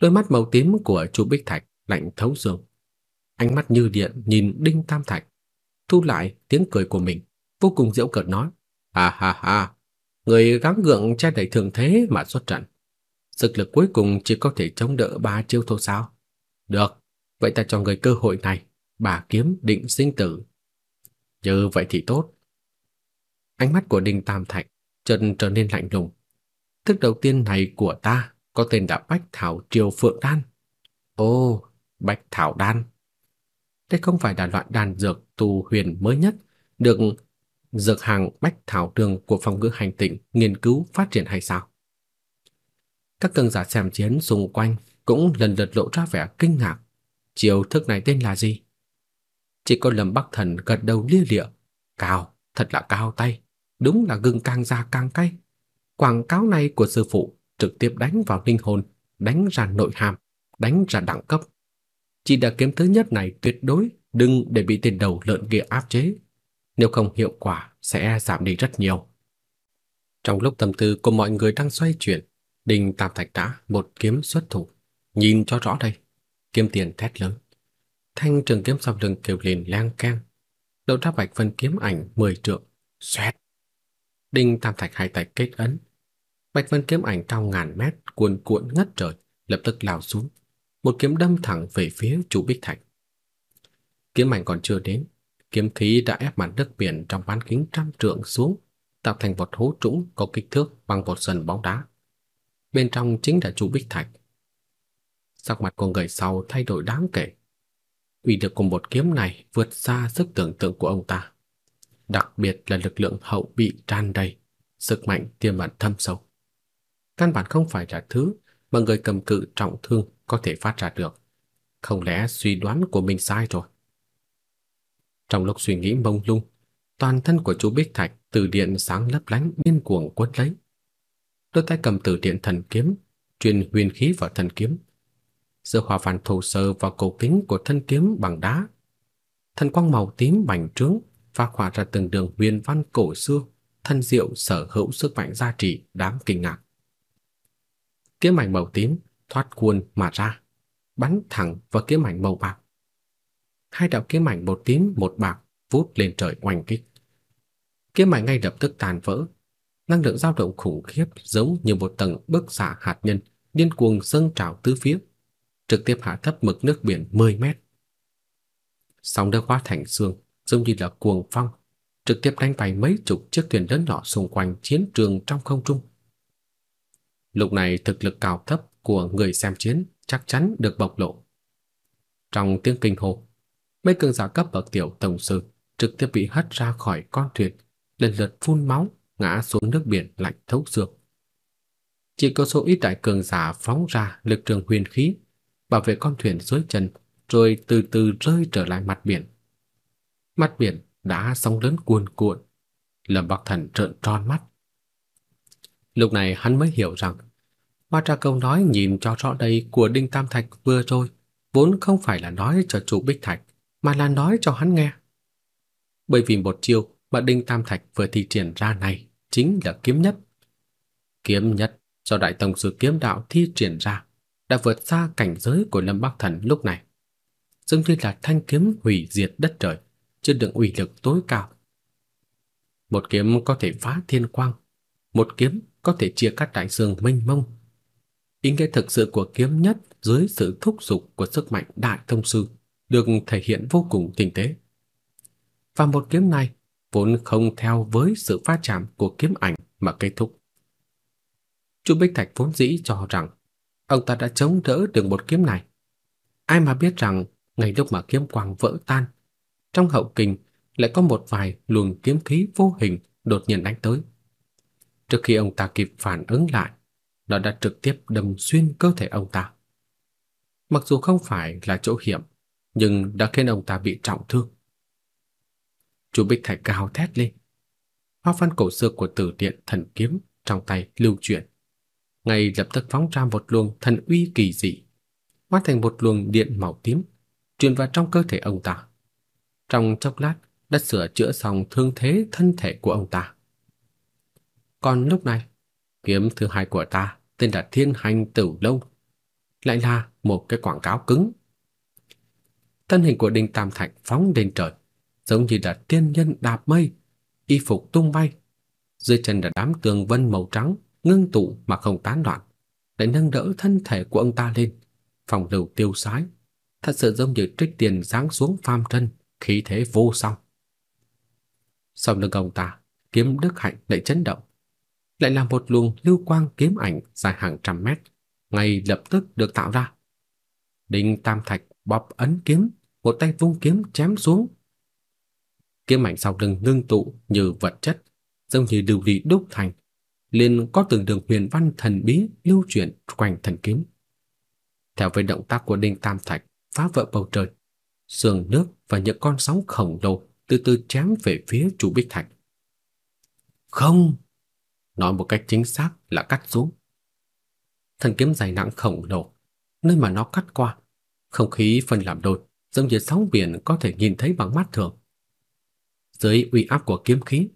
Đôi mắt màu tím của Chu Bích Thạch lạnh thấu xương. Ánh mắt như điện nhìn Đinh Tam Thạch, thu lại tiếng cười của mình, vô cùng giễu cợt nói: "Ha ha ha, người gắng gượng che đậy thường thế mà xuất trận. Sức lực cuối cùng chỉ có thể chống đỡ ba chiêu thôi sao? Được, vậy ta cho người cơ hội này, bà kiếm định sinh tử." Như vậy thì tốt. Ánh mắt của Đinh Tam Thạch chợt trở nên lạnh lùng. Thức đầu tiên này của ta có tên là Bách Thảo Triều Phượng Đan. Ồ, Bách Thảo Đan. Đây không phải là loại đan dược tu huyền mới nhất được dược hàng Bách Thảo Đường của phòng ngữ hành tịnh nghiên cứu phát triển hay sao? Các cường giả xem chiến xung quanh cũng lần lượt lộ ra vẻ kinh ngạc. Chiêu thức này tên là gì? Chỉ có Lâm Bắc Thần gật đầu lia lịa, cao, thật là cao tay, đúng là gừng càng già càng cay. Quảng cáo này của sư phụ trực tiếp đánh vào linh hồn, đánh ra nội hàm, đánh ra đẳng cấp. Chỉ đã kiếm thứ nhất này tuyệt đối đừng để bị tiền đầu lợn kia áp chế, nếu không hiệu quả sẽ giảm đi rất nhiều. Trong lúc tâm tư của mọi người đang xoay chuyển, Đinh Tam Thạch đã một kiếm xuất thủ, nhìn cho rõ đây, kiếm tiền thét lớn. Thanh trường kiếm sau lưng kêu lên lang keng đầu ra bạch vân kiếm ảnh 10 trượng, xoẹt. Đinh Tam Thạch hai tay kết ấn, bạch vân kiếm ảnh cao ngàn mét cuồn cuộn ngất trời, lập tức lao xuống, một kiếm đâm thẳng về phía chủ Bích Thạch. Kiếm ảnh còn chưa đến, kiếm khí đã ép mặt đất biển trong bán kính trăm trượng xuống, tạo thành một hố trũng có kích thước bằng một sân bóng đá. Bên trong chính là chủ Bích Thạch. Sắc mặt của người sau thay đổi đáng kể. Uy lực của một kiếm này vượt xa sức tưởng tượng của ông ta. Đặc biệt là lực lượng hậu bị tràn đầy, sức mạnh tiềm ẩn thâm sâu. Căn bản không phải là thứ mà người cầm cự trọng thương có thể phát ra được. Không lẽ suy đoán của mình sai rồi? Trong lúc suy nghĩ mông lung, toàn thân của chú Bích Thạch từ điện sáng lấp lánh điên cuồng quấn lấy. Đôi tay cầm từ điện thần kiếm, truyền huyền khí vào thần kiếm giữa hòa phản thổ sơ vào cổ kính của thân kiếm bằng đá. Thần quang màu tím bành trướng và khỏa ra từng đường huyền văn cổ xưa, thân diệu sở hữu sức mạnh gia trị đáng kinh ngạc. Kiếm ảnh màu tím thoát khuôn mà ra, bắn thẳng vào kiếm ảnh màu bạc. Hai đạo kiếm ảnh một tím một bạc vút lên trời oanh kích. Kiếm ảnh ngay lập tức tàn vỡ, năng lượng dao động khủng khiếp giống như một tầng bức xạ hạt nhân điên cuồng dâng trào tứ phía, trực tiếp hạ thấp mực nước biển 10 mét. Sóng đã hóa thành xương, giống như là cuồng phong, trực tiếp đánh bay mấy chục chiếc thuyền lớn nhỏ xung quanh chiến trường trong không trung. Lúc này thực lực cao thấp của người xem chiến chắc chắn được bộc lộ. Trong tiếng kinh hô, mấy cường giả cấp bậc tiểu tổng sư trực tiếp bị hất ra khỏi con thuyền, lần lượt phun máu, ngã xuống nước biển lạnh thấu xương. Chỉ có số ít đại cường giả phóng ra lực trường huyền khí, bảo vệ con thuyền dưới chân, rồi từ từ rơi trở lại mặt biển. Mặt biển đã sóng lớn cuồn cuộn, Lâm Bắc Thần trợn tròn mắt. Lúc này hắn mới hiểu rằng Hoa Trà câu nói nhìn cho rõ đây của Đinh Tam Thạch vừa rồi vốn không phải là nói cho chủ Bích Thạch, mà là nói cho hắn nghe. Bởi vì một chiêu mà Đinh Tam Thạch vừa thi triển ra này chính là kiếm nhất. Kiếm nhất do Đại tổng Sư Kiếm Đạo thi triển ra đã vượt xa cảnh giới của Lâm Bắc Thần lúc này. Giống như là thanh kiếm hủy diệt đất trời, chứa đựng uy lực tối cao. Một kiếm có thể phá thiên quang, một kiếm có thể chia cắt đại dương mênh mông, Ý nghĩa thực sự của kiếm nhất dưới sự thúc giục của sức mạnh đại thông sư được thể hiện vô cùng tinh tế. Và một kiếm này vốn không theo với sự phát chạm của kiếm ảnh mà kết thúc. Chu Bích Thạch vốn dĩ cho rằng ông ta đã chống đỡ được một kiếm này. Ai mà biết rằng ngay lúc mà kiếm quang vỡ tan, trong hậu kình lại có một vài luồng kiếm khí vô hình đột nhiên đánh tới. Trước khi ông ta kịp phản ứng lại, nó đã trực tiếp đâm xuyên cơ thể ông ta. Mặc dù không phải là chỗ hiểm, nhưng đã khiến ông ta bị trọng thương. Chu Bích Thạch gào thét lên. Hoa văn cổ xưa của Tử Điện Thần kiếm trong tay lưu chuyển, ngay lập tức phóng ra một luồng thần uy kỳ dị, hóa thành một luồng điện màu tím truyền vào trong cơ thể ông ta. Trong chốc lát đã sửa chữa xong thương thế thân thể của ông ta. Còn lúc này, Kiếm thứ hai của ta tên là Thiên Hành Tử Lâu, lại là một cái quảng cáo cứng. Thân hình của Đinh Tam Thạch phóng lên trời, giống như là tiên nhân đạp mây, y phục tung bay. Dưới chân là đám tường vân màu trắng, ngưng tụ mà không tán loạn, để nâng đỡ thân thể của ông ta lên, phòng lưu tiêu sái, thật sự giống như trích tiền giáng xuống phàm trần, khí thế vô song. Sau lưng ông ta, kiếm đức hạnh lại chấn động, lại là một luồng lưu quang kiếm ảnh dài hàng trăm mét, ngay lập tức được tạo ra. Đinh Tam Thạch bóp ấn kiếm, một tay vung kiếm chém xuống. Kiếm ảnh sau lưng ngưng tụ như vật chất, giống như lưu ly đúc thành, liền có từng đường huyền văn thần bí lưu chuyển quanh thần kiếm. Theo với động tác của Đinh Tam Thạch phá vỡ bầu trời, sương nước và những con sóng khổng lồ từ từ chém về phía chủ Bích Thạch. Không! nói một cách chính xác là cắt xuống. Thần kiếm dày nặng khổng lồ, nơi mà nó cắt qua, không khí phân làm đôi, giống như sóng biển có thể nhìn thấy bằng mắt thường. Dưới uy áp của kiếm khí,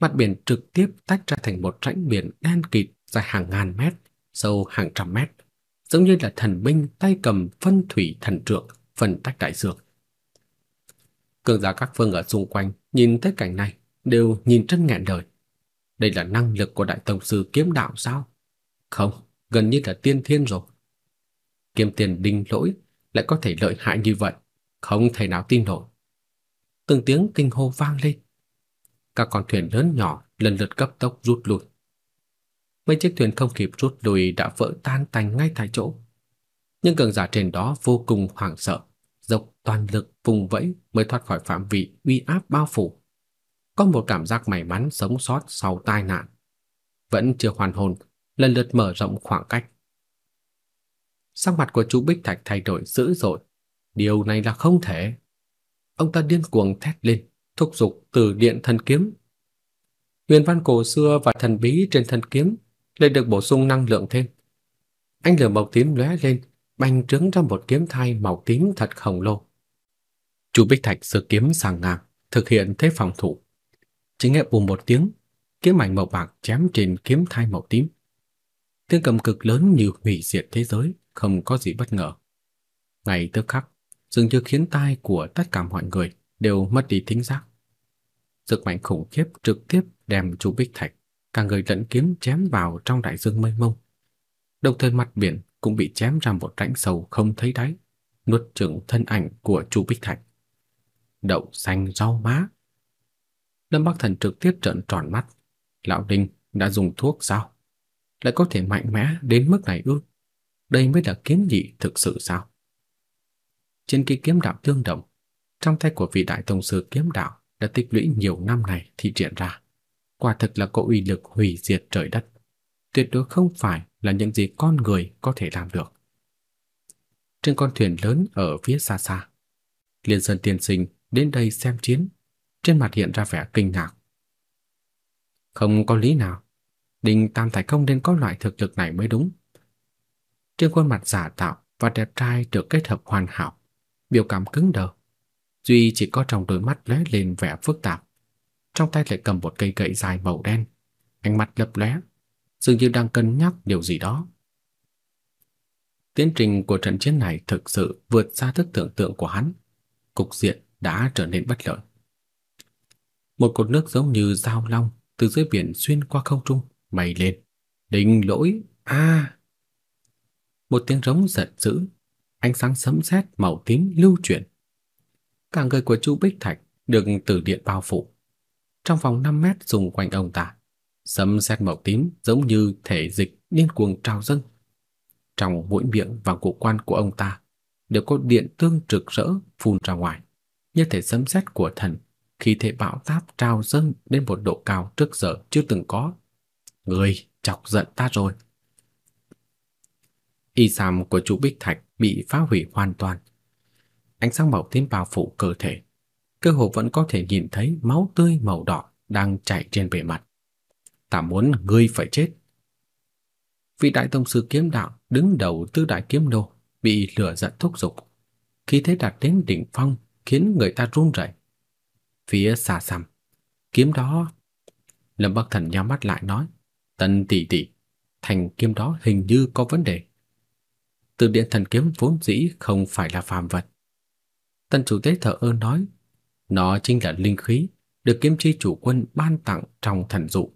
mặt biển trực tiếp tách ra thành một rãnh biển đen kịt dài hàng ngàn mét, sâu hàng trăm mét, giống như là thần binh tay cầm phân thủy thần trượng phân tách đại dương. Cường giả các phương ở xung quanh nhìn thấy cảnh này đều nhìn chân nghẹn đời. Đây là năng lực của đại tổng sư kiếm đạo sao? Không, gần như là tiên thiên rồi. Kiếm tiền đinh lỗi lại có thể lợi hại như vậy, không thể nào tin nổi. Từng tiếng kinh hô vang lên. Các con thuyền lớn nhỏ lần lượt cấp tốc rút lui. Mấy chiếc thuyền không kịp rút lui đã vỡ tan tành ngay tại chỗ. Nhưng cường giả trên đó vô cùng hoảng sợ, dốc toàn lực vùng vẫy mới thoát khỏi phạm vị uy áp bao phủ. Có một cảm giác may mắn sống sót sau tai nạn. Vẫn chưa hoàn hồn, lần lượt mở rộng khoảng cách. Sắc mặt của chú Bích Thạch thay đổi dữ dội. Điều này là không thể. Ông ta điên cuồng thét lên, thúc dục từ điện thần kiếm. Huyền văn cổ xưa và thần bí trên thần kiếm lại được bổ sung năng lượng thêm. Anh lửa màu tím lóe lên, bành trướng ra một kiếm thai màu tím thật khổng lồ. Chu Bích Thạch giơ kiếm sang ngang, thực hiện thế phòng thủ. Chỉ nghe bùm một tiếng, kiếm mảnh màu bạc chém trên kiếm thai màu tím. Tiếng cầm cực lớn như hủy diệt thế giới, không có gì bất ngờ. Ngay tức khắc, dường như khiến tai của tất cả mọi người đều mất đi thính giác. Sức mạnh khủng khiếp trực tiếp đem Chu Bích Thạch, cả người lẫn kiếm chém vào trong đại dương mênh mông. Đồng thời mặt biển cũng bị chém ra một rãnh sâu không thấy đáy, nuốt chửng thân ảnh của Chu Bích Thạch. Đậu xanh rau má. Lâm Bắc Thần trực tiếp trợn tròn mắt, lão Đinh đã dùng thuốc sao? Lại có thể mạnh mẽ đến mức này ư? Đây mới là kiếm dị thực sự sao? Trên cây kiếm đạo tương đồng, trong tay của vị đại tông sư kiếm đạo đã tích lũy nhiều năm này thì triển ra, quả thực là có uy lực hủy diệt trời đất, tuyệt đối không phải là những gì con người có thể làm được. Trên con thuyền lớn ở phía xa xa, Liên Sơn tiên sinh đến đây xem chiến, trên mặt hiện ra vẻ kinh ngạc. Không có lý nào, Đinh Tam Thái Công nên có loại thực lực này mới đúng. Trên khuôn mặt giả tạo và đẹp trai được kết hợp hoàn hảo, biểu cảm cứng đờ. Duy chỉ có trong đôi mắt lóe lên vẻ phức tạp. Trong tay lại cầm một cây gậy dài màu đen, ánh mắt lấp lóe, dường như đang cân nhắc điều gì đó. Tiến trình của trận chiến này thực sự vượt xa thức tưởng tượng của hắn. Cục diện đã trở nên bất lợi. Một cột nước giống như dao long từ dưới biển xuyên qua không trung, mây lên. đỉnh lỗi, a Một tiếng rống giận dữ, ánh sáng sấm sét màu tím lưu chuyển. Cả người của Chu Bích Thạch được từ điện bao phủ. Trong vòng 5 mét xung quanh ông ta, sấm sét màu tím giống như thể dịch điên cuồng trào dâng. Trong mũi miệng và cổ quan của ông ta đều có điện tương trực rỡ phun ra ngoài, như thể sấm sét của thần khi thể bão táp trào dâng đến một độ cao trước giờ chưa từng có. Người chọc giận ta rồi. Y sam của chú Bích Thạch bị phá hủy hoàn toàn. Ánh sáng màu tím bao phủ cơ thể, cơ hồ vẫn có thể nhìn thấy máu tươi màu đỏ đang chảy trên bề mặt. Ta muốn ngươi phải chết. Vị đại tông sư kiếm đạo đứng đầu tứ đại kiếm đồ bị lửa giận thúc giục, khí thế đạt đến đỉnh phong khiến người ta run rẩy. Phía xa xăm, kiếm đó Lâm Bắc Thần nhắm mắt lại nói, "Tần tỷ tỷ, thành kiếm đó hình như có vấn đề." Từ điện thần kiếm vốn dĩ không phải là phàm vật. Tần chủ tế thở ơ nói, nó chính là linh khí được kiếm chi chủ quân ban tặng trong thần dụ.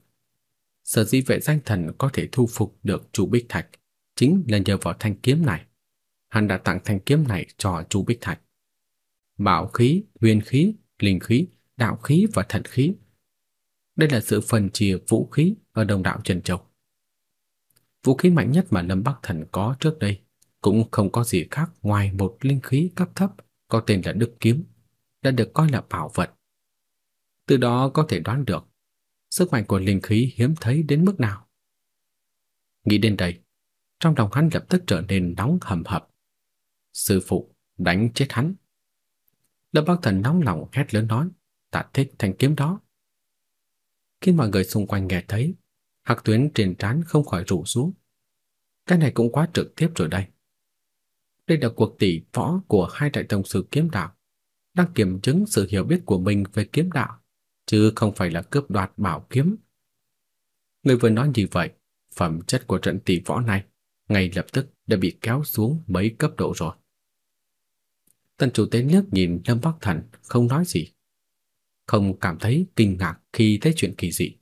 Sở dĩ vệ danh thần có thể thu phục được chủ Bích Thạch chính là nhờ vào thanh kiếm này. Hắn đã tặng thanh kiếm này cho chủ Bích Thạch. Bảo khí, huyền khí, linh khí, đạo khí và thần khí. Đây là sự phân chia vũ khí ở đồng đạo Trần Châu. Vũ khí mạnh nhất mà Lâm Bắc Thần có trước đây cũng không có gì khác ngoài một linh khí cấp thấp có tên là Đức Kiếm, đã được coi là bảo vật. Từ đó có thể đoán được sức mạnh của linh khí hiếm thấy đến mức nào. Nghĩ đến đây, trong lòng hắn lập tức trở nên nóng hầm hập. Sư phụ, đánh chết hắn. Lâm Bắc Thần nóng lòng hét lớn nói, ta thích thanh kiếm đó. Khi mọi người xung quanh nghe thấy, hạc tuyến trên trán không khỏi rủ xuống. Cái này cũng quá trực tiếp rồi đây. Đây là cuộc tỷ võ của hai đại tông sư kiếm đạo, đang kiểm chứng sự hiểu biết của mình về kiếm đạo, chứ không phải là cướp đoạt bảo kiếm. Người vừa nói như vậy, phẩm chất của trận tỷ võ này ngay lập tức đã bị kéo xuống mấy cấp độ rồi. Tần chủ tế liếc nhìn Lâm Bắc Thần không nói gì, không cảm thấy kinh ngạc khi thấy chuyện kỳ dị.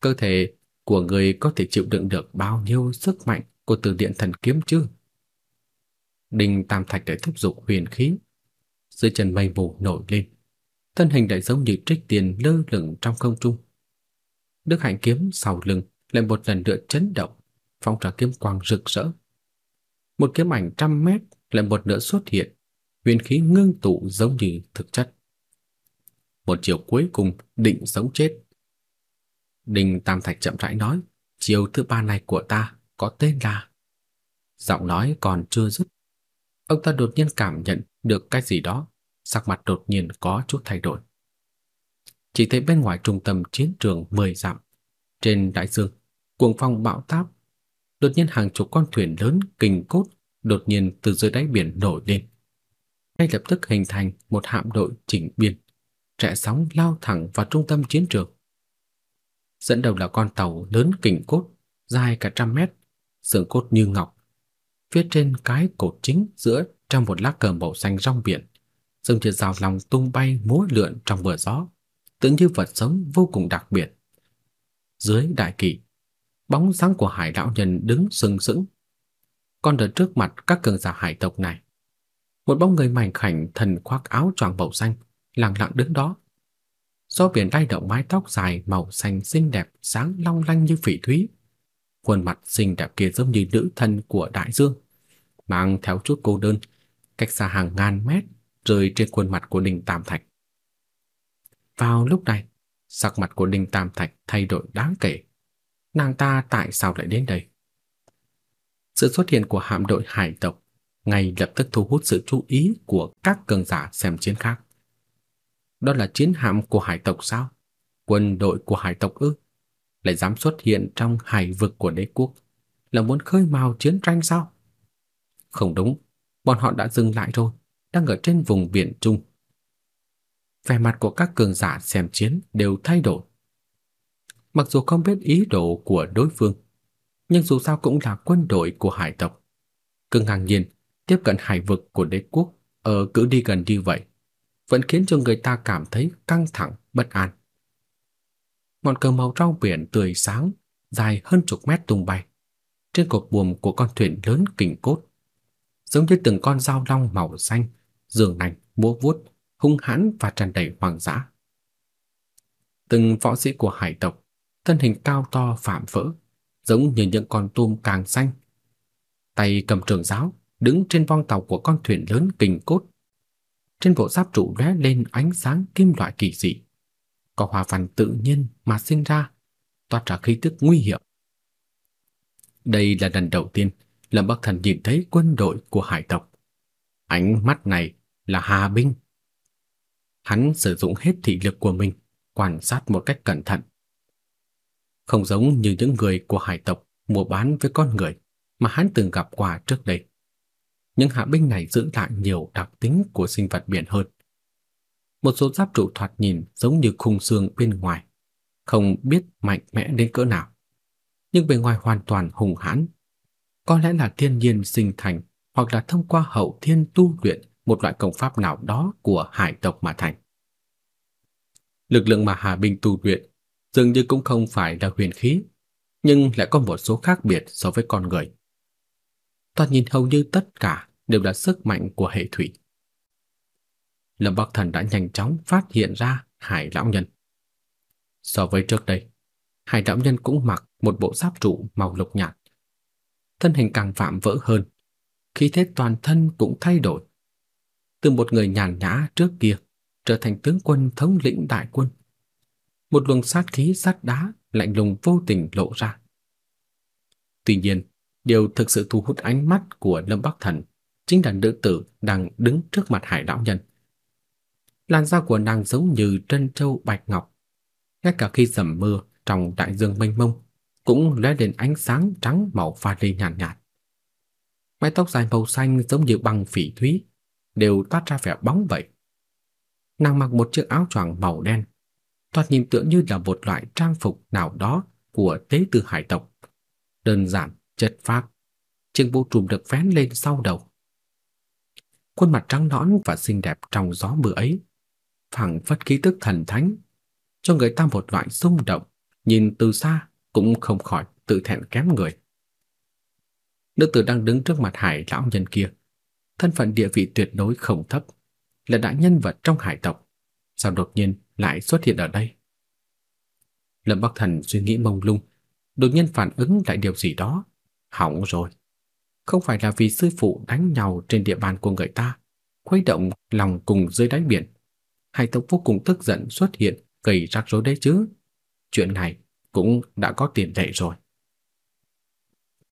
Cơ thể của người có thể chịu đựng được bao nhiêu sức mạnh của từ điện thần kiếm chứ? Đinh Tam Thạch để thúc giục huyền khí, dưới chân mây mù nổi lên, thân hình lại giống như trích tiền lơ lửng trong không trung. Đức Hạnh kiếm sau lưng lại một lần nữa chấn động, phong trào kiếm quang rực rỡ. Một kiếm ảnh trăm mét lại một nữa xuất hiện, huyền khí ngưng tụ giống như thực chất. Một chiều cuối cùng định sống chết. Đinh Tam Thạch chậm rãi nói, chiều thứ ba này của ta có tên là... Giọng nói còn chưa dứt. Ông ta đột nhiên cảm nhận được cái gì đó, sắc mặt đột nhiên có chút thay đổi. Chỉ thấy bên ngoài trung tâm chiến trường 10 dặm, trên đại dương, cuồng phong bão táp, đột nhiên hàng chục con thuyền lớn kình cốt đột nhiên từ dưới đáy biển nổi lên. Ngay lập tức hình thành một hạm đội chỉnh biên, rẽ sóng lao thẳng vào trung tâm chiến trường. Dẫn đầu là con tàu lớn kình cốt, dài cả trăm mét, xương cốt như ngọc. Phía trên cái cột chính giữa trong một lá cờ màu xanh rong biển, dương như rào lòng tung bay múa lượn trong bờ gió, tưởng như vật sống vô cùng đặc biệt. Dưới đại kỵ, bóng dáng của hải đạo nhân đứng sừng sững. con ở trước mặt các cường giả hải tộc này, một bóng người mảnh khảnh thần khoác áo choàng màu xanh, lặng lặng đứng đó. Gió biển lay động mái tóc dài màu xanh xinh đẹp sáng long lanh như phỉ thúy. Khuôn mặt xinh đẹp kia giống như nữ thần của đại dương, mang theo chút cô đơn, cách xa hàng ngàn mét rơi trên khuôn mặt của Đinh Tam Thạch. Vào lúc này, sắc mặt của Đinh Tam Thạch thay đổi đáng kể. Nàng ta tại sao lại đến đây? Sự xuất hiện của hạm đội hải tộc ngay lập tức thu hút sự chú ý của các cường giả xem chiến khác. Đó là chiến hạm của hải tộc sao? Quân đội của hải tộc ư? Lại dám xuất hiện trong hải vực của đế quốc, là muốn khơi mào chiến tranh sao? Không đúng, bọn họ đã dừng lại rồi, đang ở trên vùng biển Trung. Vẻ mặt của các cường giả xem chiến đều thay đổi. Mặc dù không biết ý đồ của đối phương, nhưng dù sao cũng là quân đội của hải tộc. cứ ngang nhiên tiếp cận hải vực của đế quốc ờ, ở cự đi gần như vậy, vẫn khiến cho người ta cảm thấy căng thẳng, bất an. Ngọn cờ màu rau biển tươi sáng, dài hơn chục mét tung bay. Trên cột buồm của con thuyền lớn kình cốt, giống như từng con dao long màu xanh, dường nành, múa vuốt, hung hãn và tràn đầy hoàng dã. Từng võ sĩ của hải tộc, thân hình cao to phạm vỡ, giống như những con tôm càng xanh. Tay cầm trường giáo, đứng trên vong tàu của con thuyền lớn kình cốt. Trên bộ giáp trụ lóe lên ánh sáng kim loại kỳ dị. Có hòa văn tự nhiên mà sinh ra, toát ra khí tức nguy hiểm. Đây là lần đầu tiên Lâm Bắc Thần nhìn thấy quân đội của hải tộc. Ánh mắt này là Hà binh. Hắn sử dụng hết thị lực của mình, quan sát một cách cẩn thận. Không giống như những người của hải tộc mua bán với con người mà hắn từng gặp qua trước đây. Những hạ binh này giữ lại nhiều đặc tính của sinh vật biển hơn. Một số giáp trụ thoạt nhìn giống như khung xương bên ngoài, không biết mạnh mẽ đến cỡ nào. Nhưng bề ngoài hoàn toàn hùng hãn. Có lẽ là thiên nhiên sinh thành hoặc là thông qua hậu thiên tu luyện một loại công pháp nào đó của hải tộc mà thành. Lực lượng mà Hà Bình tu luyện dường như cũng không phải là huyền khí, nhưng lại có một số khác biệt so với con người. Toàn nhìn hầu như tất cả đều là sức mạnh của hệ thủy. Lâm Bắc Thần đã nhanh chóng phát hiện ra Hải lão nhân. So với trước đây, Hải lão nhân cũng mặc một bộ giáp trụ màu lục nhạt. Thân hình càng phạm vỡ hơn, khí thế toàn thân cũng thay đổi. Từ một người nhàn nhã trước kia trở thành tướng quân thống lĩnh đại quân. Một luồng sát khí sắt đá lạnh lùng vô tình lộ ra. Tuy nhiên, điều thực sự thu hút ánh mắt của Lâm Bắc Thần chính là nữ tử đang đứng trước mặt Hải lão nhân. Làn da của nàng giống như trân châu bạch ngọc, ngay cả khi dầm mưa trong đại dương mênh mông cũng lóe lên ánh sáng trắng màu pha lê nhàn nhạt, nhạt. Mái tóc dài màu xanh giống như băng phỉ thúy, đều toát ra vẻ bóng vậy. Nàng mặc một chiếc áo choàng màu đen, thoạt nhìn tựa như là một loại trang phục nào đó của tế tử hải tộc. Đơn giản, chất phác, chiếc mũ trùm được vén lên sau đầu. khuôn mặt trắng nõn và xinh đẹp trong gió mưa ấy, phảng phất khí tức thần thánh, cho người ta một loại xung động, nhìn từ xa cũng không khỏi tự thẹn kém người. Nữ tử đang đứng trước mặt hải lão nhân kia, thân phận địa vị tuyệt đối không thấp, là đại nhân vật trong hải tộc, sao đột nhiên lại xuất hiện ở đây? Lâm Bắc Thần suy nghĩ mông lung, đột nhiên phản ứng lại điều gì đó, hỏng rồi. Không phải là vì sư phụ đánh nhau trên địa bàn của người ta, khuấy động lòng cùng dưới đáy biển hai tộc vô cùng tức giận xuất hiện, gây rắc rối đấy chứ. Chuyện này cũng đã có tiền lệ rồi.